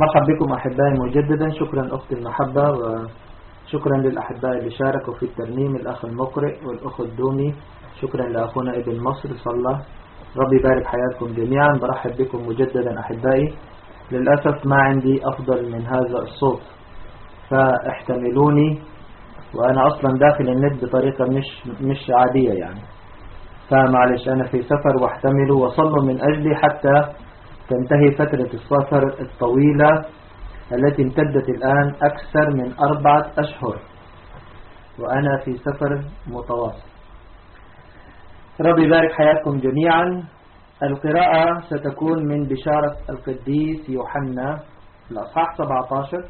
مرحبا بكم أحبائي مجددا. شكرا أختي المحبة وشكرا للأحباء اللي شاركوا في الترنيم الأخ المقرئ والأخ الدومي. شكرا لأخونا ابن مصر صلى ربي يبارك حياتكم جميعا. برحب بكم مجددا أحبائي. للأسف ما عندي أفضل من هذا الصوت. فاحتملوني وأنا أصلا داخل النت بطريقة مش, مش عادية يعني. فمعلش أنا في سفر واحتملوا وصلوا من أجلي حتى تنتهي فترة السفر الطويلة التي امتدت الآن أكثر من أربعة أشهر. وأنا في سفر متواصل. ربي يبارك حياتكم جميعا. القراءة ستكون من بشارة القديس يوحنا الأصحاح 17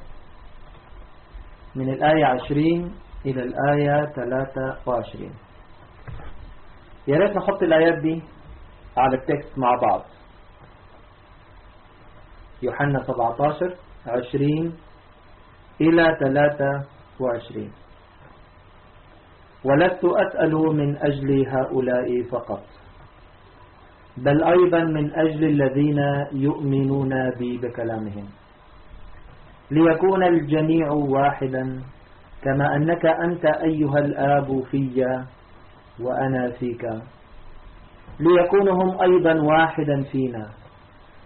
من الآية 20 إلى الآية 23 يا ريت نحط الآيات دي على التكست مع بعض. يوحنا 17 20 إلى 23 ولست أسأل من أجل هؤلاء فقط بل أيضا من أجل الذين يؤمنون بي بكلامهم. ليكون الجميع واحدا كما أنك أنت أيها الآب في وأنا فيك. ليكونهم أيضا واحدا فينا.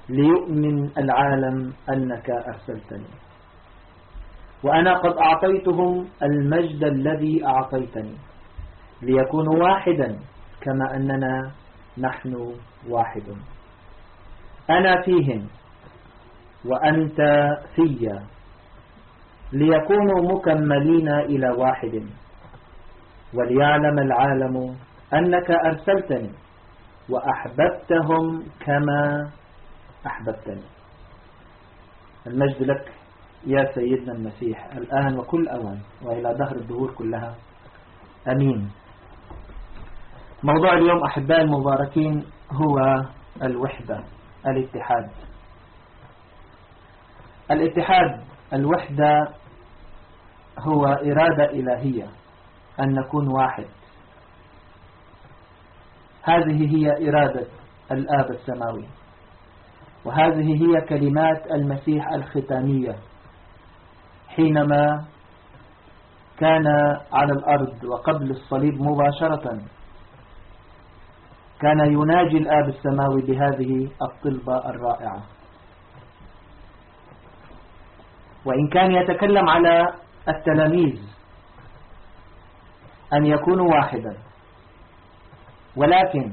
ليؤمن العالم أنك أرسلتني. وأنا قد أعطيتهم المجد الذي أعطيتني. ليكونوا واحدا كما أننا نحن واحد. أنا فيهم وأنت في. ليكونوا مكملين إلى واحد. وليعلم العالم أنك أرسلتني وأحببتهم كما أحببتني المجد لك يا سيدنا المسيح الآن وكل أوان وإلى دهر الدهور كلها. أمين. موضوع اليوم أحباء المباركين هو الوحدة الاتحاد. الاتحاد الوحدة هو إرادة إلهية أن نكون واحد. هذه هي إرادة الآب السماوي. وهذه هي كلمات المسيح الختامية. حينما كان على الأرض وقبل الصليب مباشرة كان يناجي الآب السماوي بهذه الطلبة الرائعة. وإن كان يتكلم على التلاميذ أن يكونوا واحدا. ولكن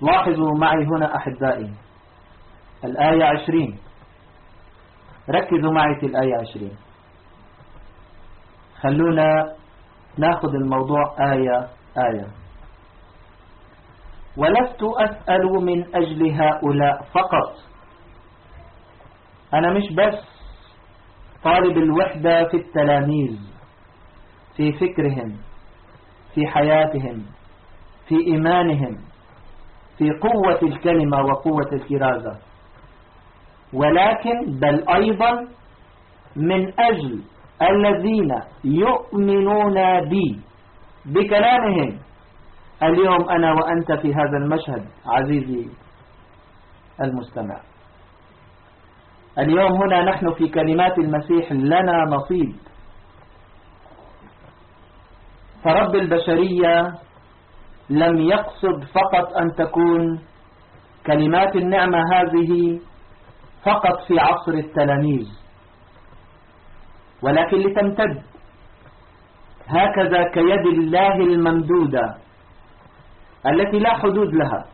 لاحظوا معي هنا أحبائي الآية عشرين. ركزوا معي في الآية عشرين. خلونا ناخذ الموضوع آية آية. ولست أسأل من أجل هؤلاء فقط. أنا مش بس طالب الوحدة في التلاميذ في فكرهم في حياتهم في إيمانهم في قوة الكلمة وقوة الكرازة. ولكن بل أيضا من أجل الذين يؤمنون بي. بكلامهم. اليوم أنا وأنت في هذا المشهد عزيزي المستمع. اليوم هنا نحن في كلمات المسيح لنا نصيب فرب البشرية لم يقصد فقط أن تكون كلمات النعمة هذه فقط في عصر التلاميذ ولكن لتمتد. هكذا كيد الله الممدودة التي لا حدود لها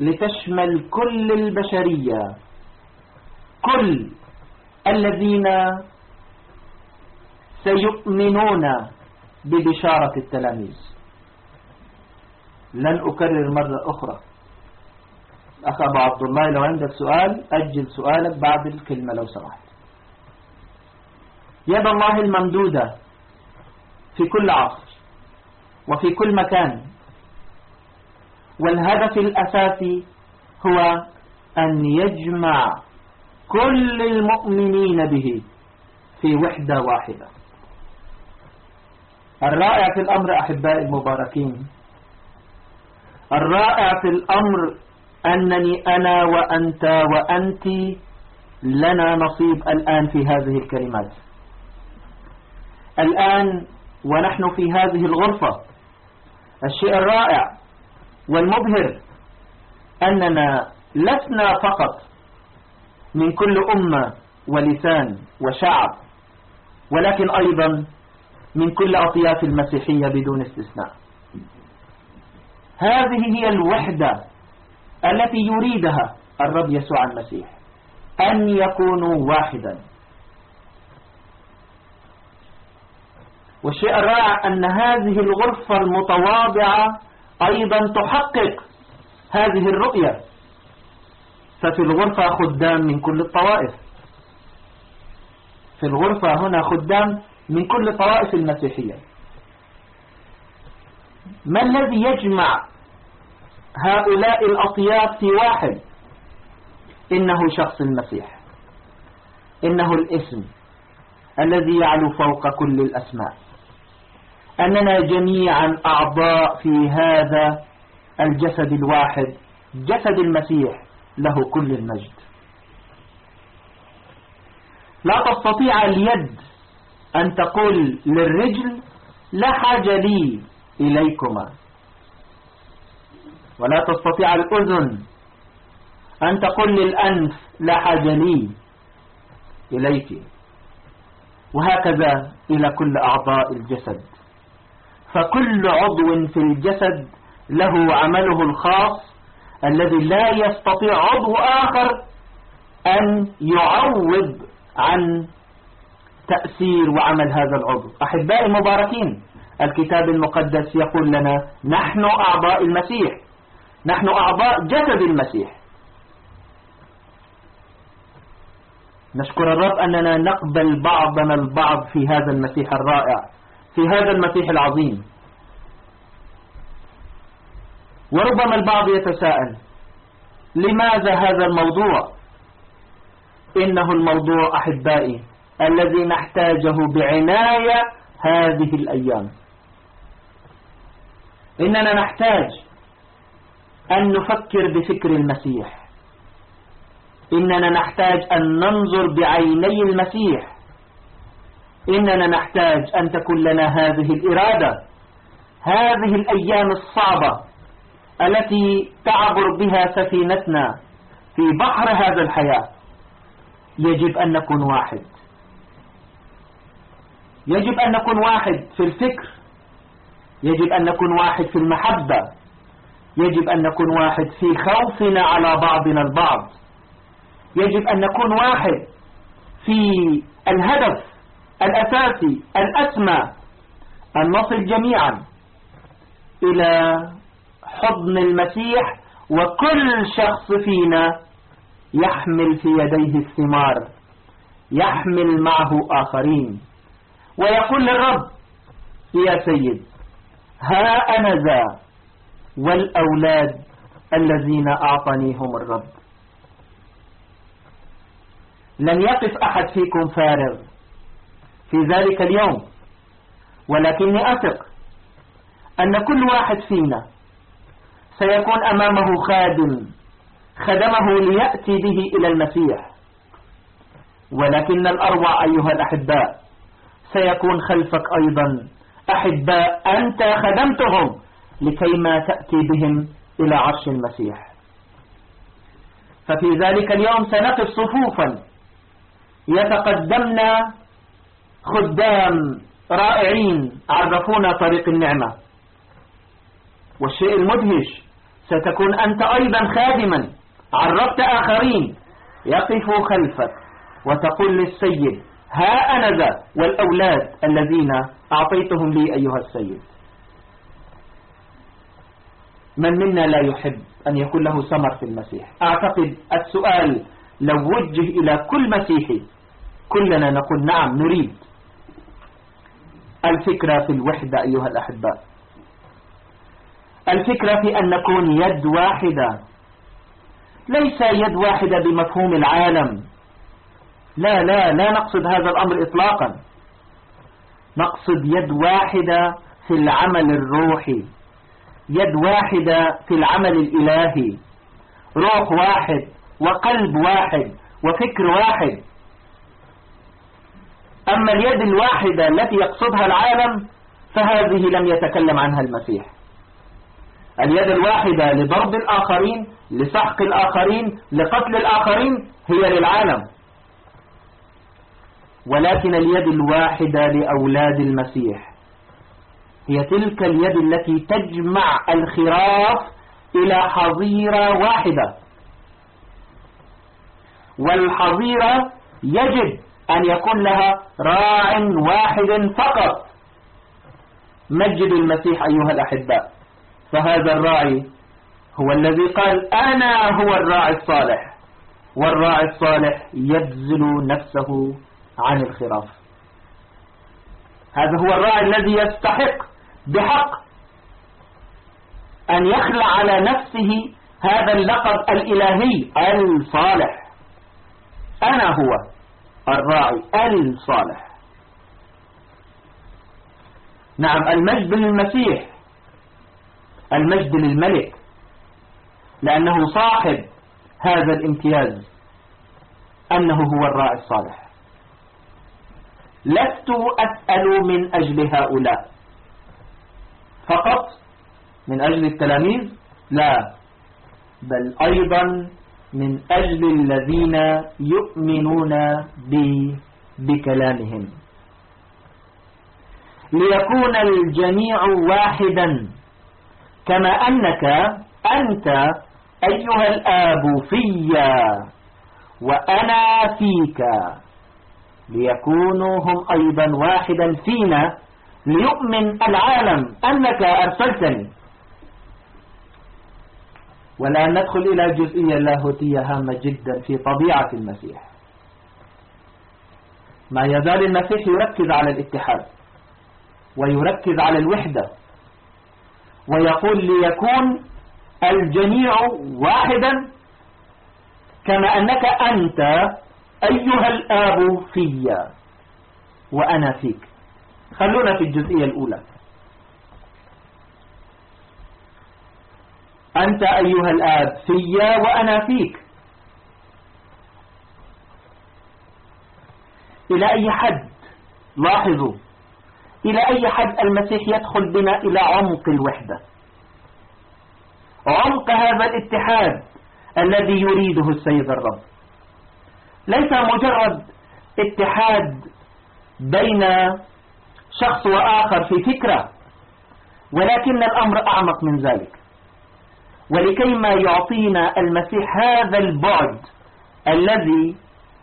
لتشمل كل البشرية كل الذين سيؤمنون ببشارة التلاميذ. لن أكرر مرة أخرى. أخ أبو عبد الله لو عندك سؤال أجل سؤالك بعد الكلمة لو سمحت. يد الله الممدودة في كل عصر وفي كل مكان. والهدف الأساسي هو أن يجمع كل المؤمنين به في وحدة واحدة. الرائع في الأمر أحبائي المباركين الرائع في الأمر أنني أنا وأنت وأنت لنا نصيب الآن في هذه الكلمات. الآن ونحن في هذه الغرفة. الشيء الرائع والمبهر أننا لسنا فقط من كل أمة ولسان وشعب ولكن أيضا من كل أطياف المسيحية بدون استثناء. هذه هي الوحدة التي يريدها الرب يسوع المسيح أن يكونوا واحدا. والشيء الرائع أن هذه الغرفة المتواضعة أيضا تحقق هذه الرؤية. ففي الغرفة خدام من كل الطوائف. في الغرفة هنا خدام من كل الطوائف المسيحية. ما الذي يجمع هؤلاء الأطياف في واحد. إنه شخص المسيح. إنه الاسم الذي يعلو فوق كل الأسماء. أننا جميعا أعضاء في هذا الجسد الواحد. جسد المسيح له كل المجد. لا تستطيع اليد أن تقول للرجل لا حاجة لي إليكما. ولا تستطيع الأذن. أن تقول للأنف لا حاجة لي. إليك. وهكذا إلى كل أعضاء الجسد. فكل عضو في الجسد له عمله الخاص الذي لا يستطيع عضو آخر أن يعوض عن تأثير وعمل هذا العضو. أحبائي المباركين الكتاب المقدس يقول لنا نحن أعضاء المسيح. نحن أعضاء جسد المسيح. نشكر الرب أننا نقبل بعضنا البعض في هذا المسيح الرائع في هذا المسيح العظيم. وربما البعض يتساءل لماذا هذا الموضوع؟ إنه الموضوع أحبائي الذي نحتاجه بعناية هذه الأيام. إننا نحتاج أن نفكر بفكر المسيح. إننا نحتاج أن ننظر بعيني المسيح. إننا نحتاج أن تكون لنا هذه الإرادة هذه الأيام الصعبة التي تعبر بها سفينتنا في بحر هذا الحياة. يجب أن نكون واحد. يجب أن نكون واحد في الفكر. يجب أن نكون واحد في المحبة. يجب أن نكون واحد في خوفنا على بعضنا البعض. يجب أن نكون واحد في الهدف الأساسي الأسمى أن نصل جميعا إلى حضن المسيح وكل شخص فينا يحمل في يديه الثمار يحمل معه آخرين. ويقول للرب يا سيد ها أنا ذا والأولاد الذين أعطانيهم الرب. لن يقف أحد فيكم فارغ في ذلك اليوم ولكني أثق أن كل واحد فينا سيكون أمامه خادم خدمه ليأتي به إلى المسيح. ولكن الأروع أيها الأحباء سيكون خلفك أيضا. أحباء أنت خدمتهم. لكي ما تأتي بهم إلى عرش المسيح. ففي ذلك اليوم سنقف صفوفا. يتقدمنا خدام رائعين عرفونا طريق النعمة. والشيء المدهش ستكون أنت أيضا خادما. عرفت آخرين. يقفوا خلفك وتقول للسيد ها أنا ذا والأولاد الذين أعطيتهم لي أيها السيد. من منا لا يحب أن يكون له ثمر في المسيح؟ أعتقد السؤال لو وجه إلى كل مسيحي كلنا نقول نعم نريد. الفكرة في الوحدة أيها الأحباء. الفكرة في أن نكون يد واحدة. ليس يد واحدة بمفهوم العالم. لا لا لا نقصد هذا الأمر إطلاقا. نقصد يد واحدة في العمل الروحي. يد واحدة في العمل الإلهي روح واحد وقلب واحد وفكر واحد. أما اليد الواحدة التي يقصدها العالم فهذه لم يتكلم عنها المسيح. اليد الواحدة لضرب الآخرين لسحق الآخرين لقتل الآخرين هي للعالم. ولكن اليد الواحدة لأولاد المسيح. هي تلك اليد التي تجمع الخراف إلى حظيرة واحدة. والحظيرة يجب أن يكون لها راع واحد فقط. مجد المسيح أيها الأحباء فهذا الراعي هو الذي قال أنا هو الراعي الصالح والراعي الصالح يبذل نفسه عن الخراف. هذا هو الراعي الذي يستحق بحق أن يخلع على نفسه هذا اللقب الإلهي الصالح. أنا هو الراعي الصالح. نعم المجد للمسيح المجد للملك لأنه صاحب هذا الامتياز أنه هو الراعي الصالح. لست أسأل من أجل هؤلاء. فقط من أجل التلاميذ؟ لا. بل أيضا من أجل الذين يؤمنون بي بكلامهم. ليكون الجميع واحدا. كما أنك أنت أيها الآب فيا وأنا فيك. ليكونوا هم أيضا واحدا فينا. ليؤمن العالم أنك أرسلتني. والآن ندخل إلى جزئية لاهوتية هامة جدا في طبيعة المسيح. ما يزال المسيح يركز على الاتحاد ويركز على الوحدة ويقول ليكون الجميع واحدا كما أنك أنت أيها الآب فيا وأنا فيك. خلونا في الجزئية الأولى. أنت أيها الآب فيا وأنا فيك. إلى أي حد؟ لاحظوا. إلى أي حد المسيح يدخل بنا إلى عمق الوحدة؟ عمق هذا الاتحاد الذي يريده السيد الرب. ليس مجرد اتحاد بين شخص وآخر في فكرة ولكن الأمر أعمق من ذلك. ولكي ما يعطينا المسيح هذا البعد الذي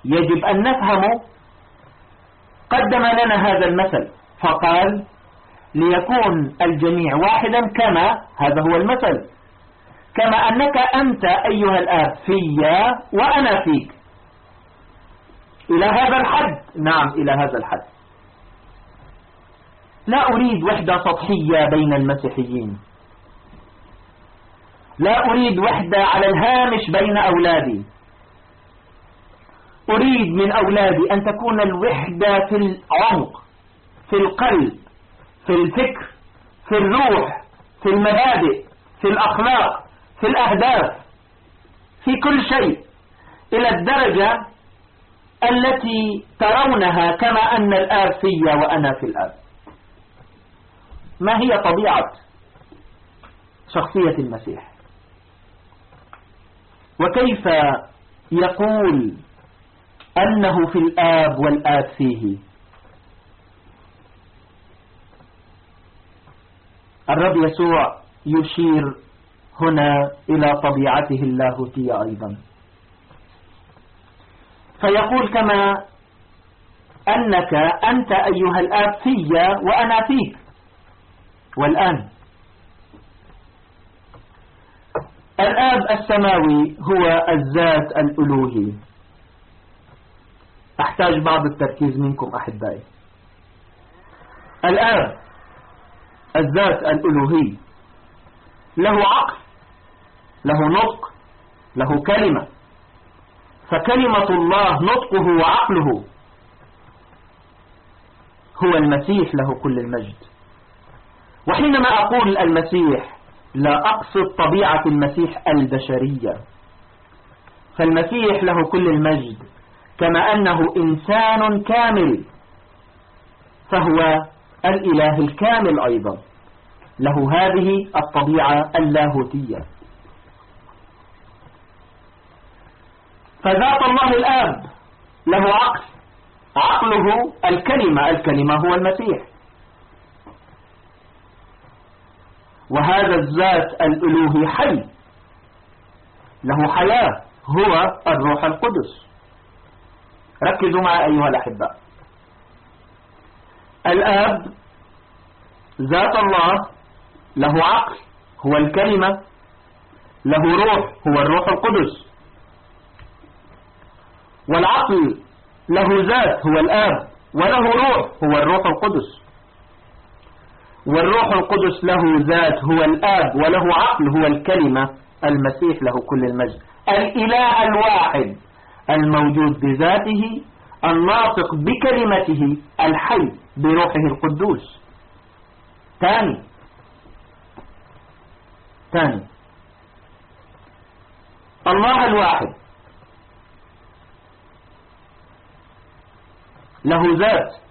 يجب أن نفهمه قدم لنا هذا المثل فقال ليكون الجميع واحدا كما هذا هو المثل كما أنك أنت أيها الآب فيا وأنا فيك. إلى هذا الحد؟ نعم إلى هذا الحد. لا أريد وحدة سطحية بين المسيحيين. لا أريد وحدة على الهامش بين أولادي. أريد من أولادي أن تكون الوحدة في العمق في القلب في الفكر في الروح في المبادئ في الأخلاق في الأهداف في كل شيء إلى الدرجة التي ترونها كما أن الآب في وأنا في الآب. ما هي طبيعة شخصية المسيح؟ وكيف يقول أنه في الآب والآب فيه؟ الرب يسوع يشير هنا إلى طبيعته اللاهوتية أيضا. فيقول كما أنك أنت أيها الآب في وأنا فيك. والآن. الآب السماوي هو الذات الألوهي. أحتاج بعض التركيز منكم أحبائي. الآب الذات الألوهي. له عقل له نطق له كلمة. فكلمة الله نطقه وعقله. هو المسيح له كل المجد. وحينما أقول المسيح لا أقصد طبيعة المسيح البشرية. فالمسيح له كل المجد كما أنه إنسان كامل. فهو الإله الكامل أيضا. له هذه الطبيعة اللاهوتية. فذات الله الآب له عقل. عقله الكلمة الكلمة هو المسيح. وهذا الذات الألوهي حي. له حياة هو الروح القدس. ركزوا معي أيها الأحباء الآب ذات الله له عقل هو الكلمة له روح هو الروح القدس. والعقل له ذات هو الآب وله روح هو الروح القدس. والروح القدس له ذات هو الآب وله عقل هو الكلمة. المسيح له كل المجد. الإله الواحد الموجود بذاته الناطق بكلمته الحي بروحه القدوس. ثاني ثاني الله الواحد. له ذات.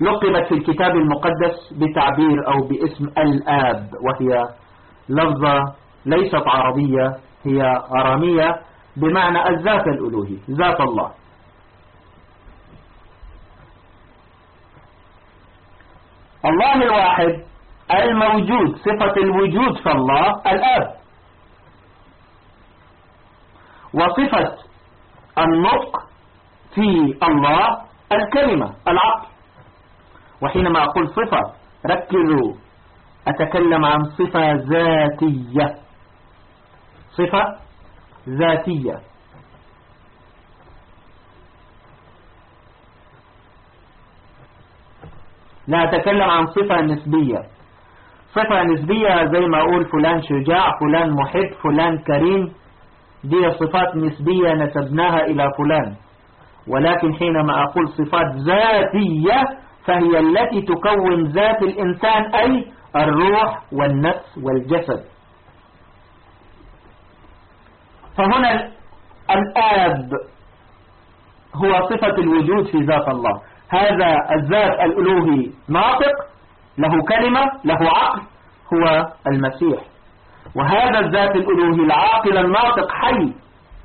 لقبت في الكتاب المقدس بتعبير أو باسم الآب وهي لفظة ليست عربية هي أرامية بمعنى الذات الألوهي ذات الله. الله الواحد الموجود صفة الوجود في الله الآب. وصفة النطق في الله الكلمة العقل. وحينما أقول صفة ركزوا. أتكلم عن صفة ذاتية. صفة ذاتية. لا أتكلم عن صفة نسبية. صفة نسبية زي ما أقول فلان شجاع فلان محب فلان كريم. دي صفات نسبية نسبناها إلى فلان. ولكن حينما أقول صفات ذاتية فهي التي تكون ذات الإنسان أي الروح والنفس والجسد. فهنا الآب هو صفة الوجود في ذات الله. هذا الذات الألوهي ناطق له كلمة له عقل هو المسيح. وهذا الذات الألوهي العاقل الناطق حي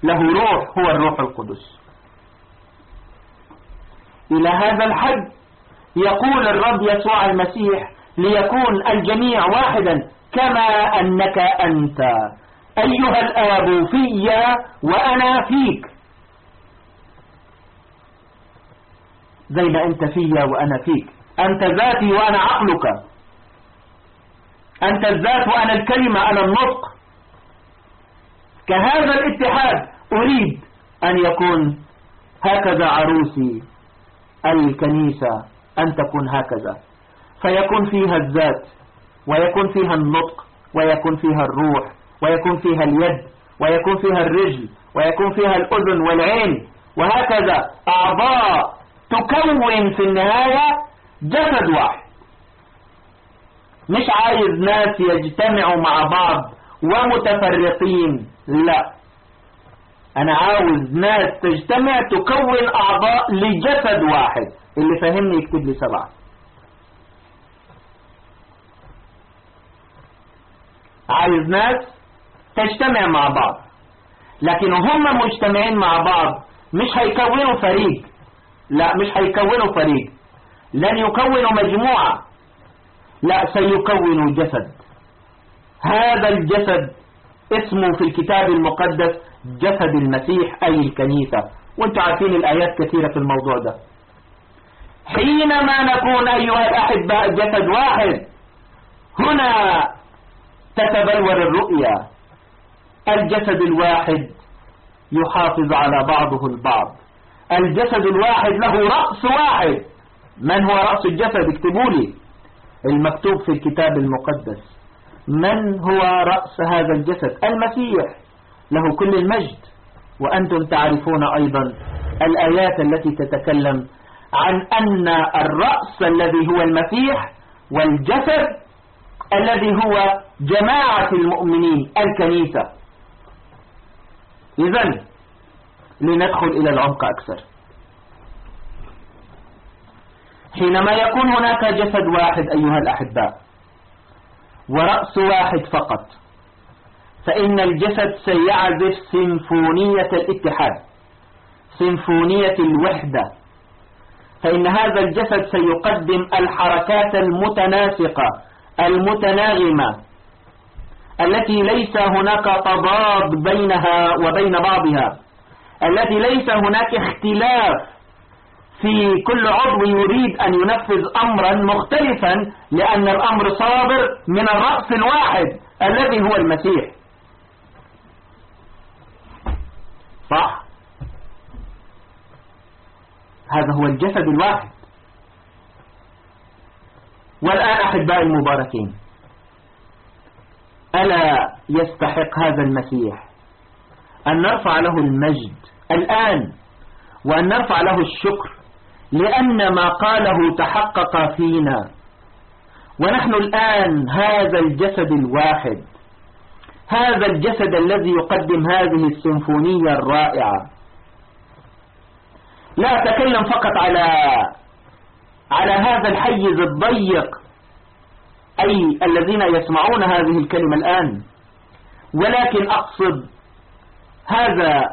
له روح هو الروح القدس. إلى هذا الحد يقول الرب يسوع المسيح ليكون الجميع واحدا كما أنك أنت. أيها الآب في وأنا فيك. زي ما أنت فيا وأنا فيك. أنت ذاتي وأنا عقلك. أنت الذات وأنا الكلمة أنا النطق. كهذا الاتحاد أريد أن يكون هكذا عروسي الكنيسة. أن تكون هكذا. فيكون فيها الذات ويكون فيها النطق ويكون فيها الروح ويكون فيها اليد ويكون فيها الرجل ويكون فيها الأذن والعين. وهكذا أعضاء تكون في النهاية جسد واحد. مش عايز ناس يجتمعوا مع بعض ومتفرقين لا. أنا عاوز ناس تجتمع تكون أعضاء لجسد واحد. اللي فهمني يكتب لي سبعة. عايز ناس تجتمع مع بعض. لكن هم مجتمعين مع بعض مش هيكونوا فريق. لا مش هيكونوا فريق. لن يكونوا مجموعة. لا سيكونوا جسد. هذا الجسد اسمه في الكتاب المقدس جسد المسيح أي الكنيسة. وأنتم عارفين الآيات كثيرة في الموضوع ده. حينما نكون أيها الأحباء جسد واحد هنا تتبلور الرؤيا. الجسد الواحد يحافظ على بعضه البعض. الجسد الواحد له رأس واحد. من هو رأس الجسد؟ اكتبوا لي. المكتوب في الكتاب المقدس. من هو رأس هذا الجسد؟ المسيح. له كل المجد. وأنتم تعرفون أيضا الآيات التي تتكلم عن أن الرأس الذي هو المسيح والجسد الذي هو جماعة المؤمنين الكنيسة. إذن لندخل إلى العمق أكثر. حينما يكون هناك جسد واحد أيها الأحباء ورأس واحد فقط فإن الجسد سيعزف سيمفونية الاتحاد سيمفونية الوحدة. فإن هذا الجسد سيقدم الحركات المتناسقة المتناغمة التي ليس هناك تضاد بينها وبين بعضها التي ليس هناك اختلاف في كل عضو يريد أن ينفذ أمرا مختلفا لأن الأمر صادر من الرأس الواحد الذي هو المسيح. صح؟ هذا هو الجسد الواحد. والآن أحبائي المباركين ألا يستحق هذا المسيح أن نرفع له المجد الآن وأن نرفع له الشكر لأن ما قاله تحقق فينا. ونحن الآن هذا الجسد الواحد هذا الجسد الذي يقدم هذه السيمفونية الرائعة. لا أتكلم فقط على على هذا الحيز الضيق أي الذين يسمعون هذه الكلمة الآن. ولكن أقصد هذا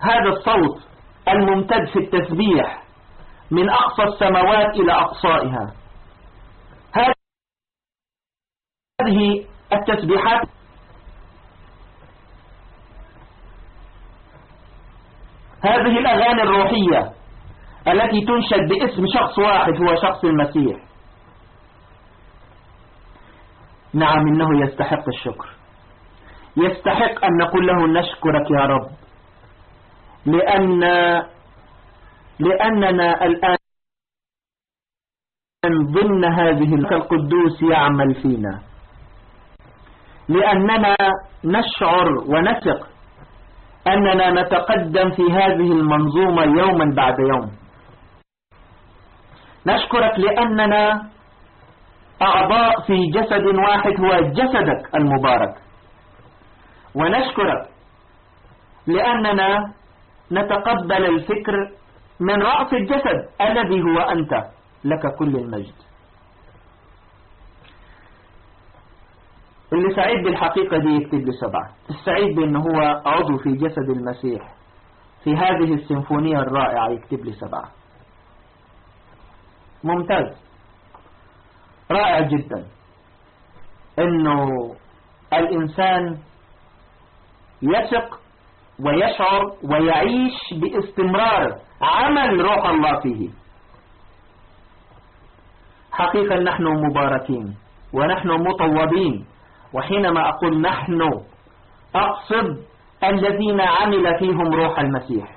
هذا الصوت الممتد في التسبيح من أقصى السماوات إلى أقصائها. هذه التسبيحات هذه الأغاني الروحية التي تنشد باسم شخص واحد هو شخص المسيح. نعم إنه يستحق الشكر. يستحق أن نقول له نشكرك يا رب لأن لأننا الآن ضمن هذه القدوس يعمل فينا. لأننا نشعر ونثق أننا نتقدم في هذه المنظومة يوما بعد يوم. نشكرك لأننا أعضاء في جسد واحد هو جسدك المبارك. ونشكرك لأننا نتقبل الفكر من رأس الجسد الذي هو أنت لك كل المجد. اللي سعيد بالحقيقة دي يكتب لي سبعة. السعيد بأنه هو عضو في جسد المسيح في هذه السيمفونية الرائعة يكتب لي سبعة. ممتاز. رائع جدا. أنه الإنسان يثق ويشعر ويعيش باستمرار عمل روح الله فيه. حقيقة نحن مباركين ونحن مطوبين. وحينما أقول نحن أقصد الذين عمل فيهم روح المسيح.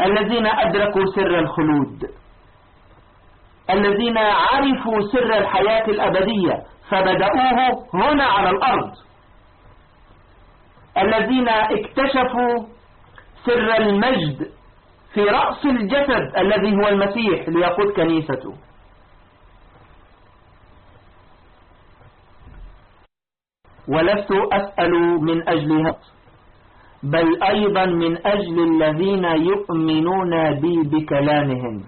الذين أدركوا سر الخلود. الذين عرفوا سر الحياة الأبدية فبدأوه هنا على الأرض. الذين اكتشفوا سر المجد في رأس الجسد الذي هو المسيح ليقود كنيسته. ولست أسأل من أجلها. بل أيضا من أجل الذين يؤمنون بي بكلامهم.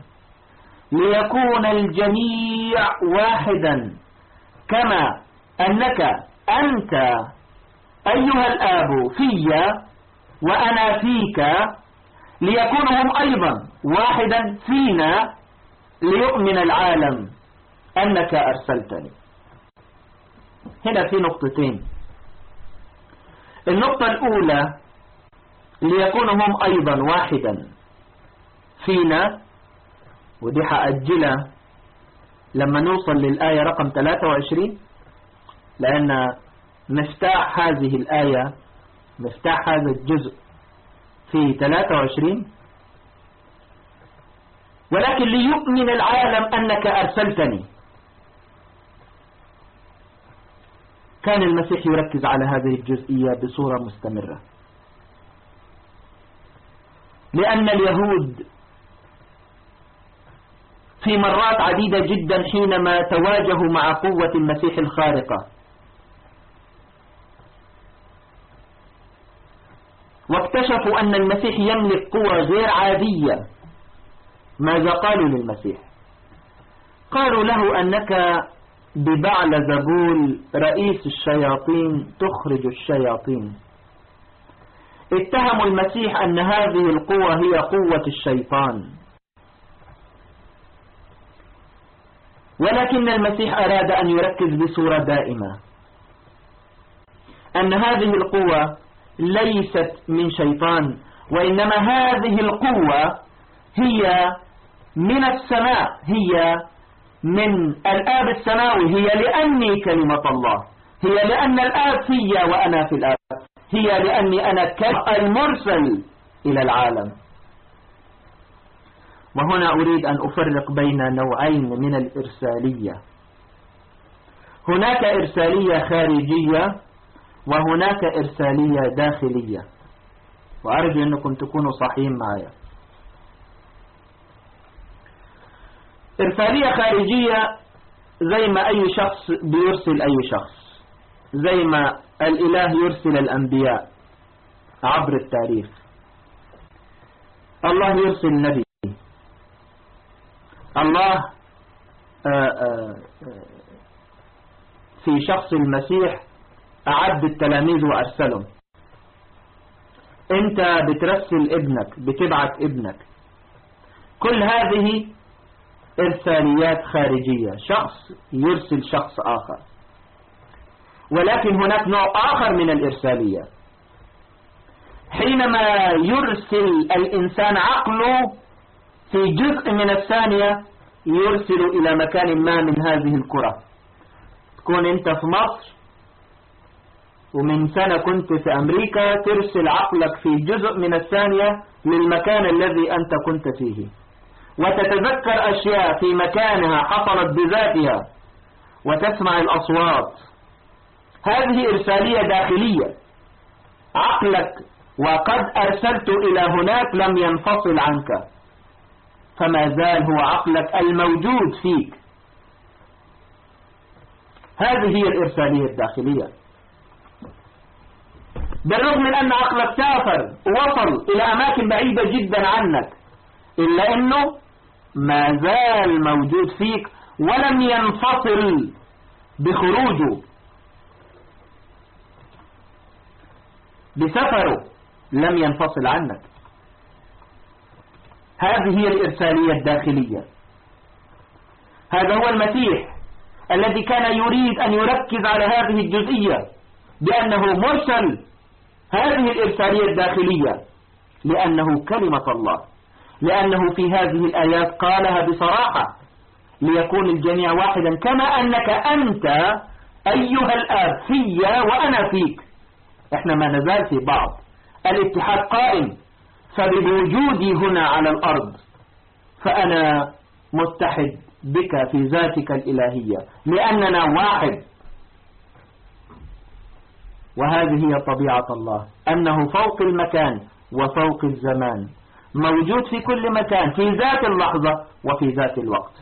ليكون الجميع واحدا. كما أنك أنت أيها الآب في وأنا فيك. ليكون هم أيضا واحدا فينا ليؤمن العالم أنك أرسلتني. هنا في نقطتين. النقطة الأولى ليكون هم أيضا واحدا. فينا ودي حأجلها لما نوصل للآية رقم 23 لأن مفتاح هذه الآية مفتاح هذا الجزء في 23 ولكن ليؤمن العالم أنك أرسلتني. كان المسيح يركز على هذه الجزئية بصورة مستمرة. لأن اليهود في مرات عديدة جدا حينما تواجهوا مع قوة المسيح الخارقة. واكتشفوا أن المسيح يملك قوة غير عادية. ماذا قالوا للمسيح؟ قالوا له أنك ببعل زبول رئيس الشياطين تخرج الشياطين. اتهموا المسيح أن هذه القوة هي قوة الشيطان. ولكن المسيح أراد أن يركز بصورة دائمة. أن هذه القوة ليست من شيطان وإنما هذه القوة هي من السماء هي من الآب السماوي هي لأني كلمة الله. هي لأن الآب في وأنا في الآب. هي لأني أنا المرسل إلى العالم. وهنا أريد أن أفرق بين نوعين من الإرسالية. هناك إرسالية خارجية وهناك إرسالية داخلية. وأرجو أنكم تكونوا صحيين معي إرسالية خارجية زي ما أي شخص بيرسل أي شخص زي ما الإله يرسل الأنبياء عبر التاريخ. الله يرسل نبي. الله آه، آه، في شخص المسيح أعد التلاميذ وأرسلهم. أنت بترسل ابنك بتبعت ابنك. كل هذه إرساليات خارجية. شخص يرسل شخص آخر. ولكن هناك نوع آخر من الإرسالية. حينما يرسل الإنسان عقله في جزء من الثانية يرسل إلى مكان ما من هذه الكرة تكون أنت في مصر ومن سنة كنت في أمريكا ترسل عقلك في جزء من الثانية للمكان الذي أنت كنت فيه. وتتذكر أشياء في مكانها حصلت بذاتها وتسمع الأصوات. هذه إرسالية داخلية. عقلك وقد أرسلت إلى هناك لم ينفصل عنك. فما زال هو عقلك الموجود فيك. هذه هي الإرسالية الداخلية. بالرغم من أن عقلك سافر ووصل إلى أماكن بعيدة جدا عنك إلا أنه ما زال موجود فيك ولم ينفصل بخروجه. بسفره لم ينفصل عنك. هذه هي الإرسالية الداخلية. هذا هو المسيح الذي كان يريد أن يركز على هذه الجزئية بأنه مرسل هذه الإرسالية الداخلية لأنه كلمة الله. لأنه في هذه الآيات قالها بصراحة ليكون الجميع واحدا كما أنك أنت أيها الآب في وأنا فيك. إحنا ما نزال في بعض. الاتحاد قائم. فبوجودي هنا على الأرض فأنا متحد بك في ذاتك الإلهية لأننا واحد. وهذه هي طبيعة الله أنه فوق المكان وفوق الزمان. موجود في كل مكان في ذات اللحظة وفي ذات الوقت.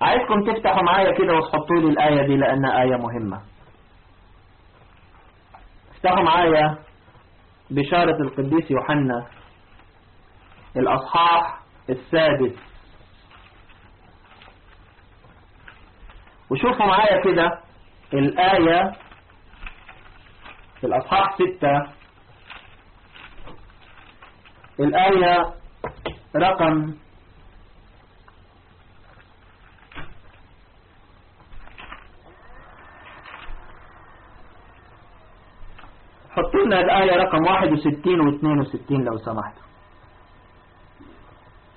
عايزكم تفتحوا معايا كده وتحطوا لي الآية دي لأنها آية مهمة. افتحوا معايا بشارة القديس يوحنا الأصحاح السادس. وشوفوا معايا كده الآية في الأصحاح ستة. الآية رقم حطوا لنا الآية رقم 61 و 62 لو سمحتوا.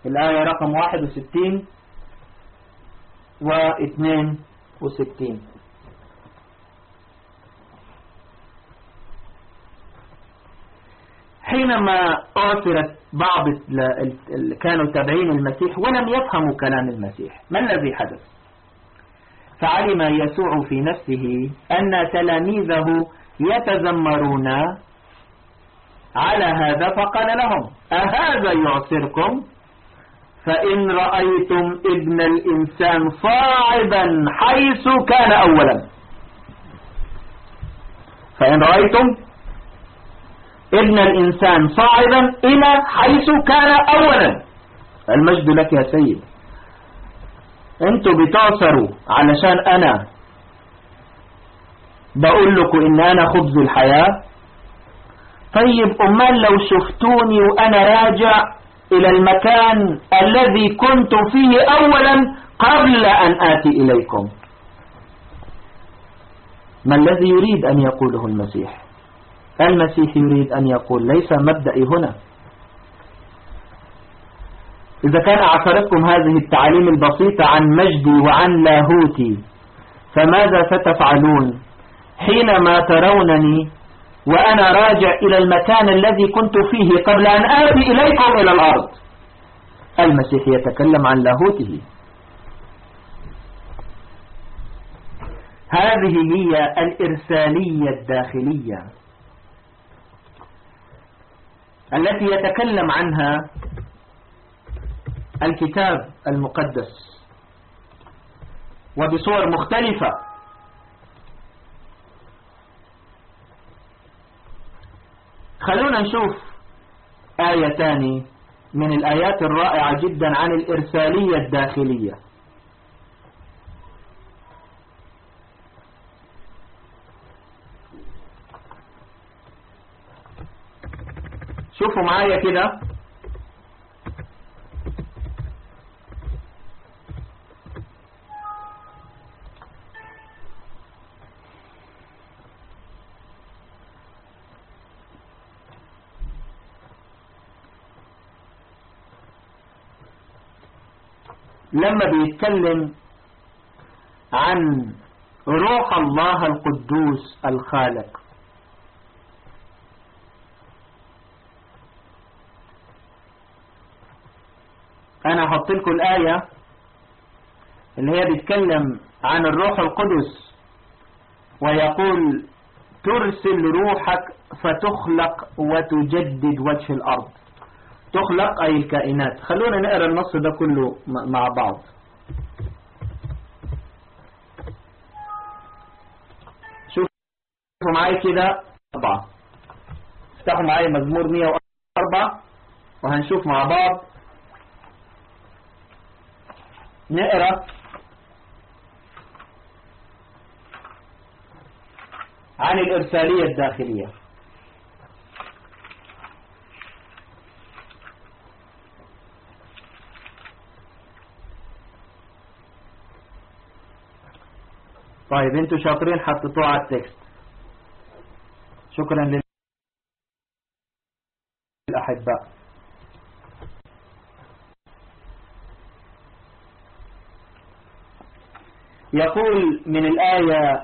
الآية رقم 61 و 62 حينما أعثرت بعض كانوا تابعين المسيح ولم يفهموا كلام المسيح. ما الذي حدث؟ فعلم يسوع في نفسه أن تلاميذه يتذمرون على هذا فقال لهم أهذا يعصركم؟ فإن رأيتم ابن الإنسان صاعدا حيث كان أولا. فإن رأيتم ابن الإنسان صاعدا إلى حيث كان أولا. المجد لك يا سيد أنتوا بتعصروا علشان أنا بقول لكم إن أنا خبز الحياة. طيب أمال لو شفتوني وأنا راجع إلى المكان الذي كنت فيه أولا قبل أن آتي إليكم. ما الذي يريد أن يقوله المسيح؟ المسيح يريد أن يقول ليس مبدئي هنا. إذا كان أعترضكم هذه التعاليم البسيطة عن مجدي وعن لاهوتي فماذا ستفعلون؟ حينما ترونني وأنا راجع إلى المكان الذي كنت فيه قبل أن آتي إليكم إلى الأرض. المسيح يتكلم عن لاهوته. هذه هي الإرسالية الداخلية. التي يتكلم عنها الكتاب المقدس. وبصور مختلفة. خلونا نشوف آية تاني من الآيات الرائعة جدا عن الإرسالية الداخلية. شوفوا معايا كده. لما بيتكلم عن روح الله القدوس الخالق. هحط لكم الآية اللي هي بيتكلم عن الروح القدس ويقول ترسل روحك فتخلق وتجدد وجه الأرض. تخلق أي الكائنات. خلونا نقرأ النص ده كله مع بعض. شوفوا معايا كده. أربعة. افتحوا معايا مزمور 104 وهنشوف مع بعض نقرأ. عن الإرسالية الداخلية. طيب أنتوا شاطرين حطيتوها على التكست. شكرا للأحباء. يقول من الآية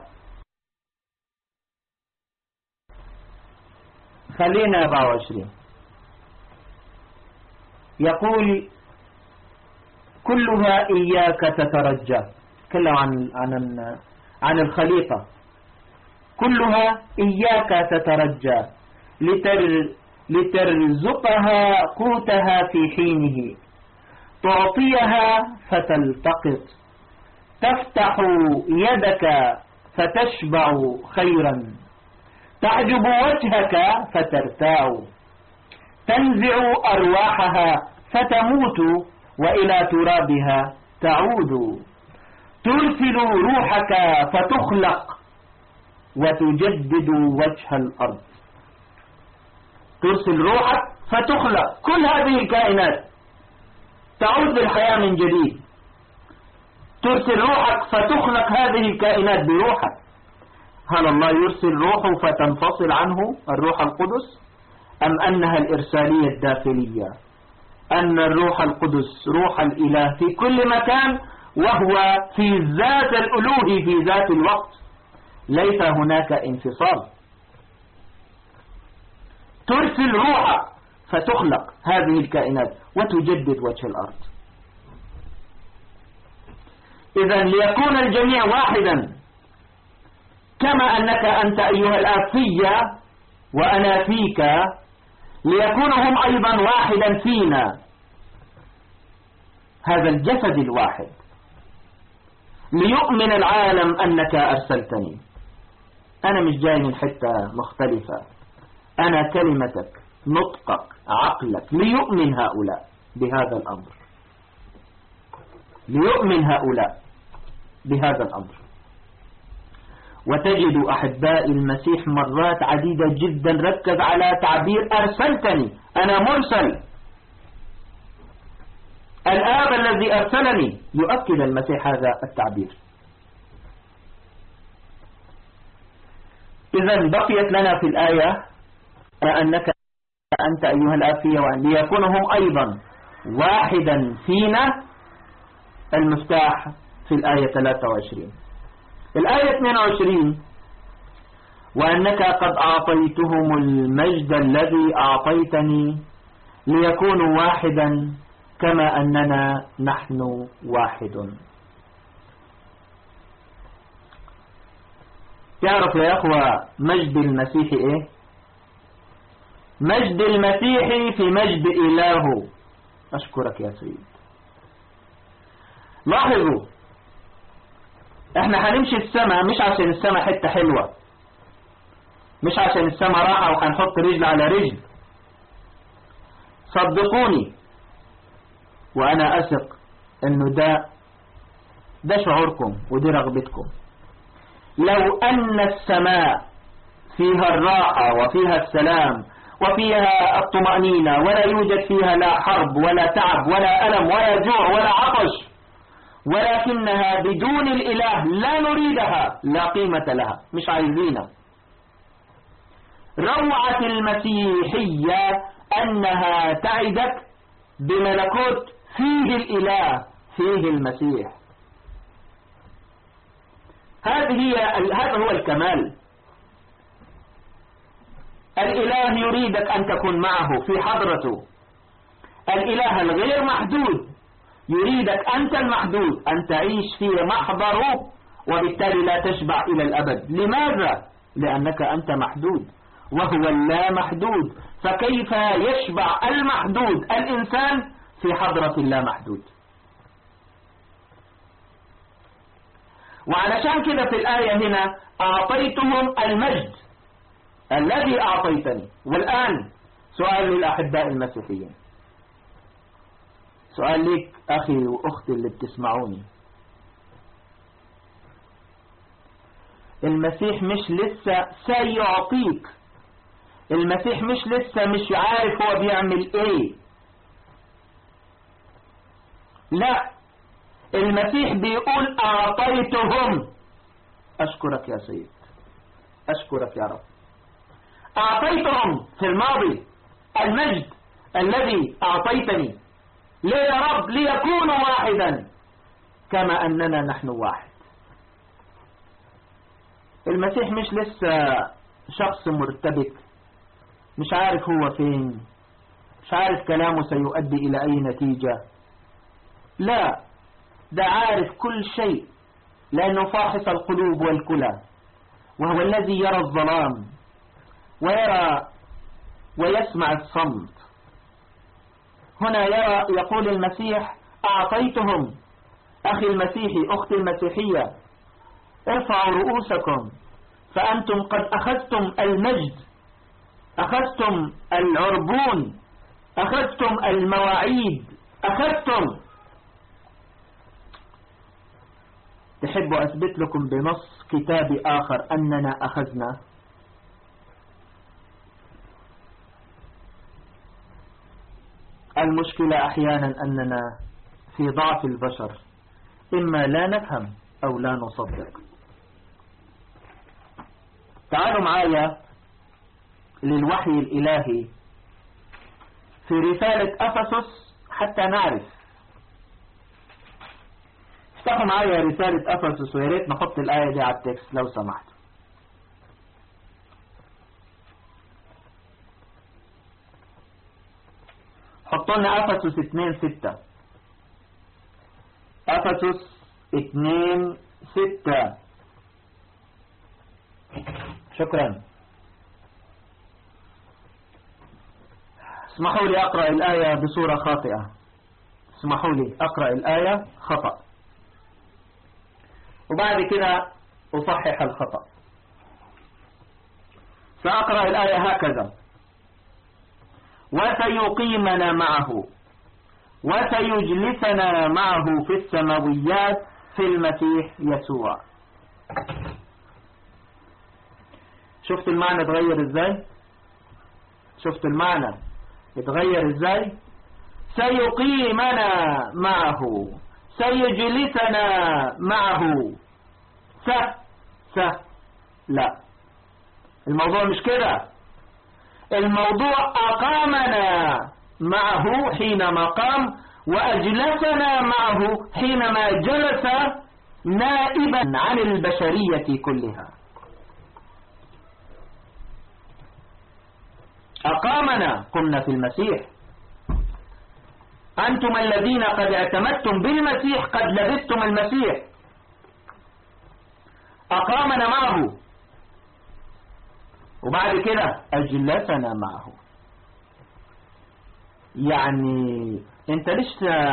خلينا 24 يقول كلها إياك تترجى. تكلم عن عن عن الخليقة كلها إياك تترجى. لتر لترزقها قوتها في حينه. تعطيها فتلتقط. تفتح يدك فتشبع خيرا. تعجب وجهك فترتاع. تنزع أرواحها فتموت وإلى ترابها تعود. ترسل روحك فتخلق وتجدد وجه الأرض. ترسل روحك فتخلق. كل هذه الكائنات تعود بالحياة من جديد. ترسل روحك فتخلق هذه الكائنات بروحك. هل الله يرسل روحه فتنفصل عنه الروح القدس. أم أنها الإرسالية الداخلية؟ أن الروح القدس روح الإله في كل مكان وهو في ذات الألوه في ذات الوقت. ليس هناك انفصال. ترسل روحك فتخلق هذه الكائنات وتجدد وجه الأرض. إذا ليكون الجميع واحدا. كما أنك أنت أيها الآب وأنا فيك ليكون هم أيضا واحدا فينا. هذا الجسد الواحد. ليؤمن العالم أنك أرسلتني. أنا مش جاي من حتة مختلفة. أنا كلمتك نطقك عقلك. ليؤمن هؤلاء بهذا الأمر. ليؤمن هؤلاء. بهذا الأمر. وتجد أحباء المسيح مرات عديدة جدا ركز على تعبير أرسلتني أنا مرسل. الآب الذي أرسلني يؤكد المسيح هذا التعبير. إذا بقيت لنا في الآية أنك أنت أيها الآب في وأن ليكونوا هم أيضا واحدا فينا المفتاح في الآية 23 الآية 22 وأنك قد أعطيتهم المجد الذي أعطيتني ليكونوا واحدا كما أننا نحن واحد. تعرف يا أخوة مجد المسيح إيه؟ مجد المسيح في مجد إله أشكرك يا سيد. لاحظوا إحنا هنمشي السماء مش عشان السماء حتة حلوة. مش عشان السماء راحة وهنحط رجل على رجل. صدقوني. وأنا أثق إنه ده ده شعوركم ودي رغبتكم. لو أن السماء فيها الراحة وفيها السلام وفيها الطمأنينة ولا يوجد فيها لا حرب ولا تعب ولا ألم ولا جوع ولا عطش ولكنها بدون الإله لا نريدها لا قيمة لها مش عايزينها. روعة المسيحية أنها تعدك بملكوت فيه الإله فيه المسيح. هذه هي هذا هو الكمال. الإله يريدك أن تكون معه في حضرته. الإله الغير محدود. يريدك أنت المحدود أن تعيش في محضره وبالتالي لا تشبع إلى الأبد. لماذا؟ لأنك أنت محدود وهو اللا محدود فكيف يشبع المحدود الإنسان في حضرة اللا محدود وعلشان كده في الآية هنا أعطيتهم المجد الذي أعطيتني. والآن سؤال للأحباء المسيحيين. سؤال ليك أخي وأختي اللي بتسمعوني. المسيح مش لسه سيعطيك. المسيح مش لسه مش عارف هو بيعمل إيه. لا المسيح بيقول أعطيتهم. أشكرك يا سيد. أشكرك يا رب. أعطيتهم في الماضي المجد الذي أعطيتني. ليه يا رب ليكونوا واحدا. كما أننا نحن واحد. المسيح مش لسه شخص مرتبك. مش عارف هو فين. مش عارف كلامه سيؤدي إلى أي نتيجة. لا ده عارف كل شيء لأنه فاحص القلوب والكلى وهو الذي يرى الظلام ويرى ويسمع الصمت. هنا يرى يقول المسيح أعطيتهم. أخي المسيحي أختي المسيحية ارفعوا رؤوسكم فأنتم قد أخذتم المجد أخذتم العربون أخذتم المواعيد أخذتم. تحب أثبت لكم بنص كتابي آخر أننا أخذنا المشكلة أحيانا أننا في ضعف البشر إما لا نفهم أو لا نصدق. تعالوا معايا للوحي الإلهي في رسالة أفسس حتى نعرف. افتحوا معايا رسالة أفسس وياريت نحط الآية دي على التكست لو سمحت. حطوا لنا أفسس 2 6 أفسس 2 6 شكرا. اسمحوا لي أقرأ الآية بصورة خاطئة. اسمحوا لي أقرأ الآية خطأ. وبعد كده أصحح الخطأ. سأقرأ الآية هكذا. وسيقيمنا معه. وسيجلسنا معه في السماويات في المسيح يسوع. شفت المعنى اتغير إزاي؟ شفت المعنى اتغير إزاي؟ سيقيمنا معه. سيجلسنا معه. س س لا. الموضوع مش كده. الموضوع أقامنا معه حينما قام وأجلسنا معه حينما جلس نائبا عن البشرية كلها. أقامنا قمنا في المسيح. أنتم الذين قد اعتمدتم بالمسيح قد لبثتم المسيح. أقامنا معه. وبعد كده أجلسنا معه. يعني أنت لسه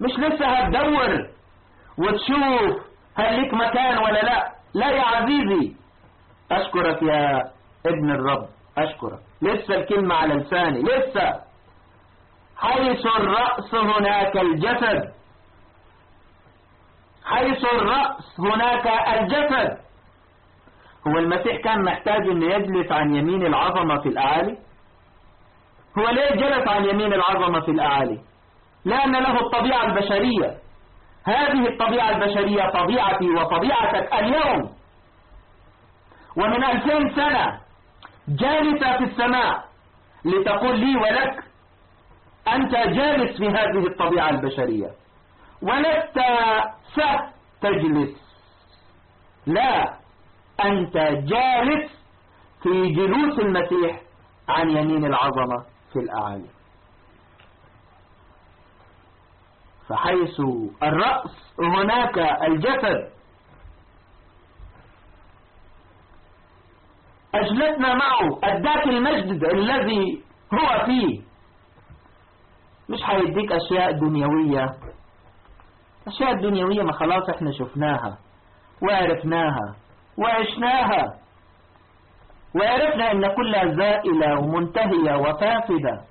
مش لسه هتدور وتشوف هل لك مكان ولا لا. لا يا عزيزي. أشكرك يا ابن الرب. أشكرك. لسه الكلمة على لساني. لسه. حيث الرأس هناك الجسد. حيث الرأس هناك الجسد. هو المسيح كان محتاج أن يجلس عن يمين العظمة في الأعالي؟ هو ليه جلس عن يمين العظمة في الأعالي؟ لأن له الطبيعة البشرية. هذه الطبيعة البشرية طبيعتي وطبيعتك اليوم. ومن ألفين سنة جالسة في السماء لتقول لي ولك أنت جالس في هذه الطبيعة البشرية. ولست ستجلس. لا. أنت جالس في جلوس المسيح عن يمين العظمة في الأعالي فحيث الرأس هناك الجسد. أجلسنا معه أداك المجد الذي هو فيه. مش هيديك أشياء دنيوية. أشياء دنيوية ما خلاص إحنا شفناها وعرفناها. وعشناها. وعرفنا أن كلها زائلة ومنتهية وفاسدة.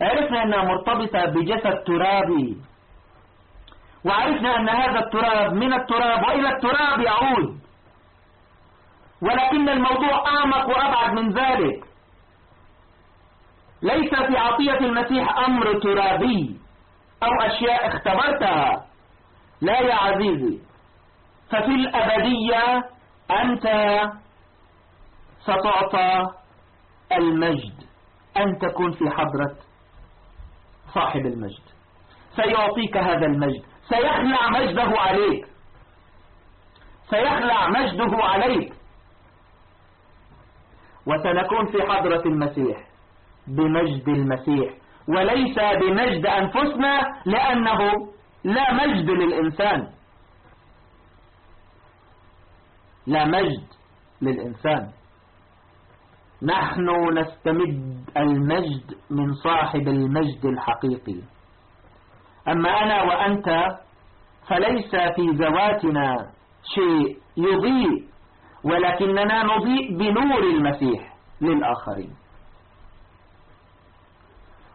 عرفنا أنها مرتبطة بجسد ترابي. وعرفنا أن هذا التراب من التراب وإلى التراب يعود. ولكن الموضوع أعمق وأبعد من ذلك. ليس في عطية المسيح أمر ترابي أو أشياء اختبرتها. لا يا عزيزي. ففي الأبدية أنت ستعطى المجد أن تكون في حضرة صاحب المجد. سيعطيك هذا المجد سيخلع مجده عليك. سيخلع مجده عليك. وسنكون في حضرة المسيح بمجد المسيح. وليس بمجد أنفسنا لأنه لا مجد للإنسان. لا مجد للإنسان. نحن نستمد المجد من صاحب المجد الحقيقي. أما أنا وأنت فليس في ذواتنا شيء يضيء ولكننا نضيء بنور المسيح للآخرين.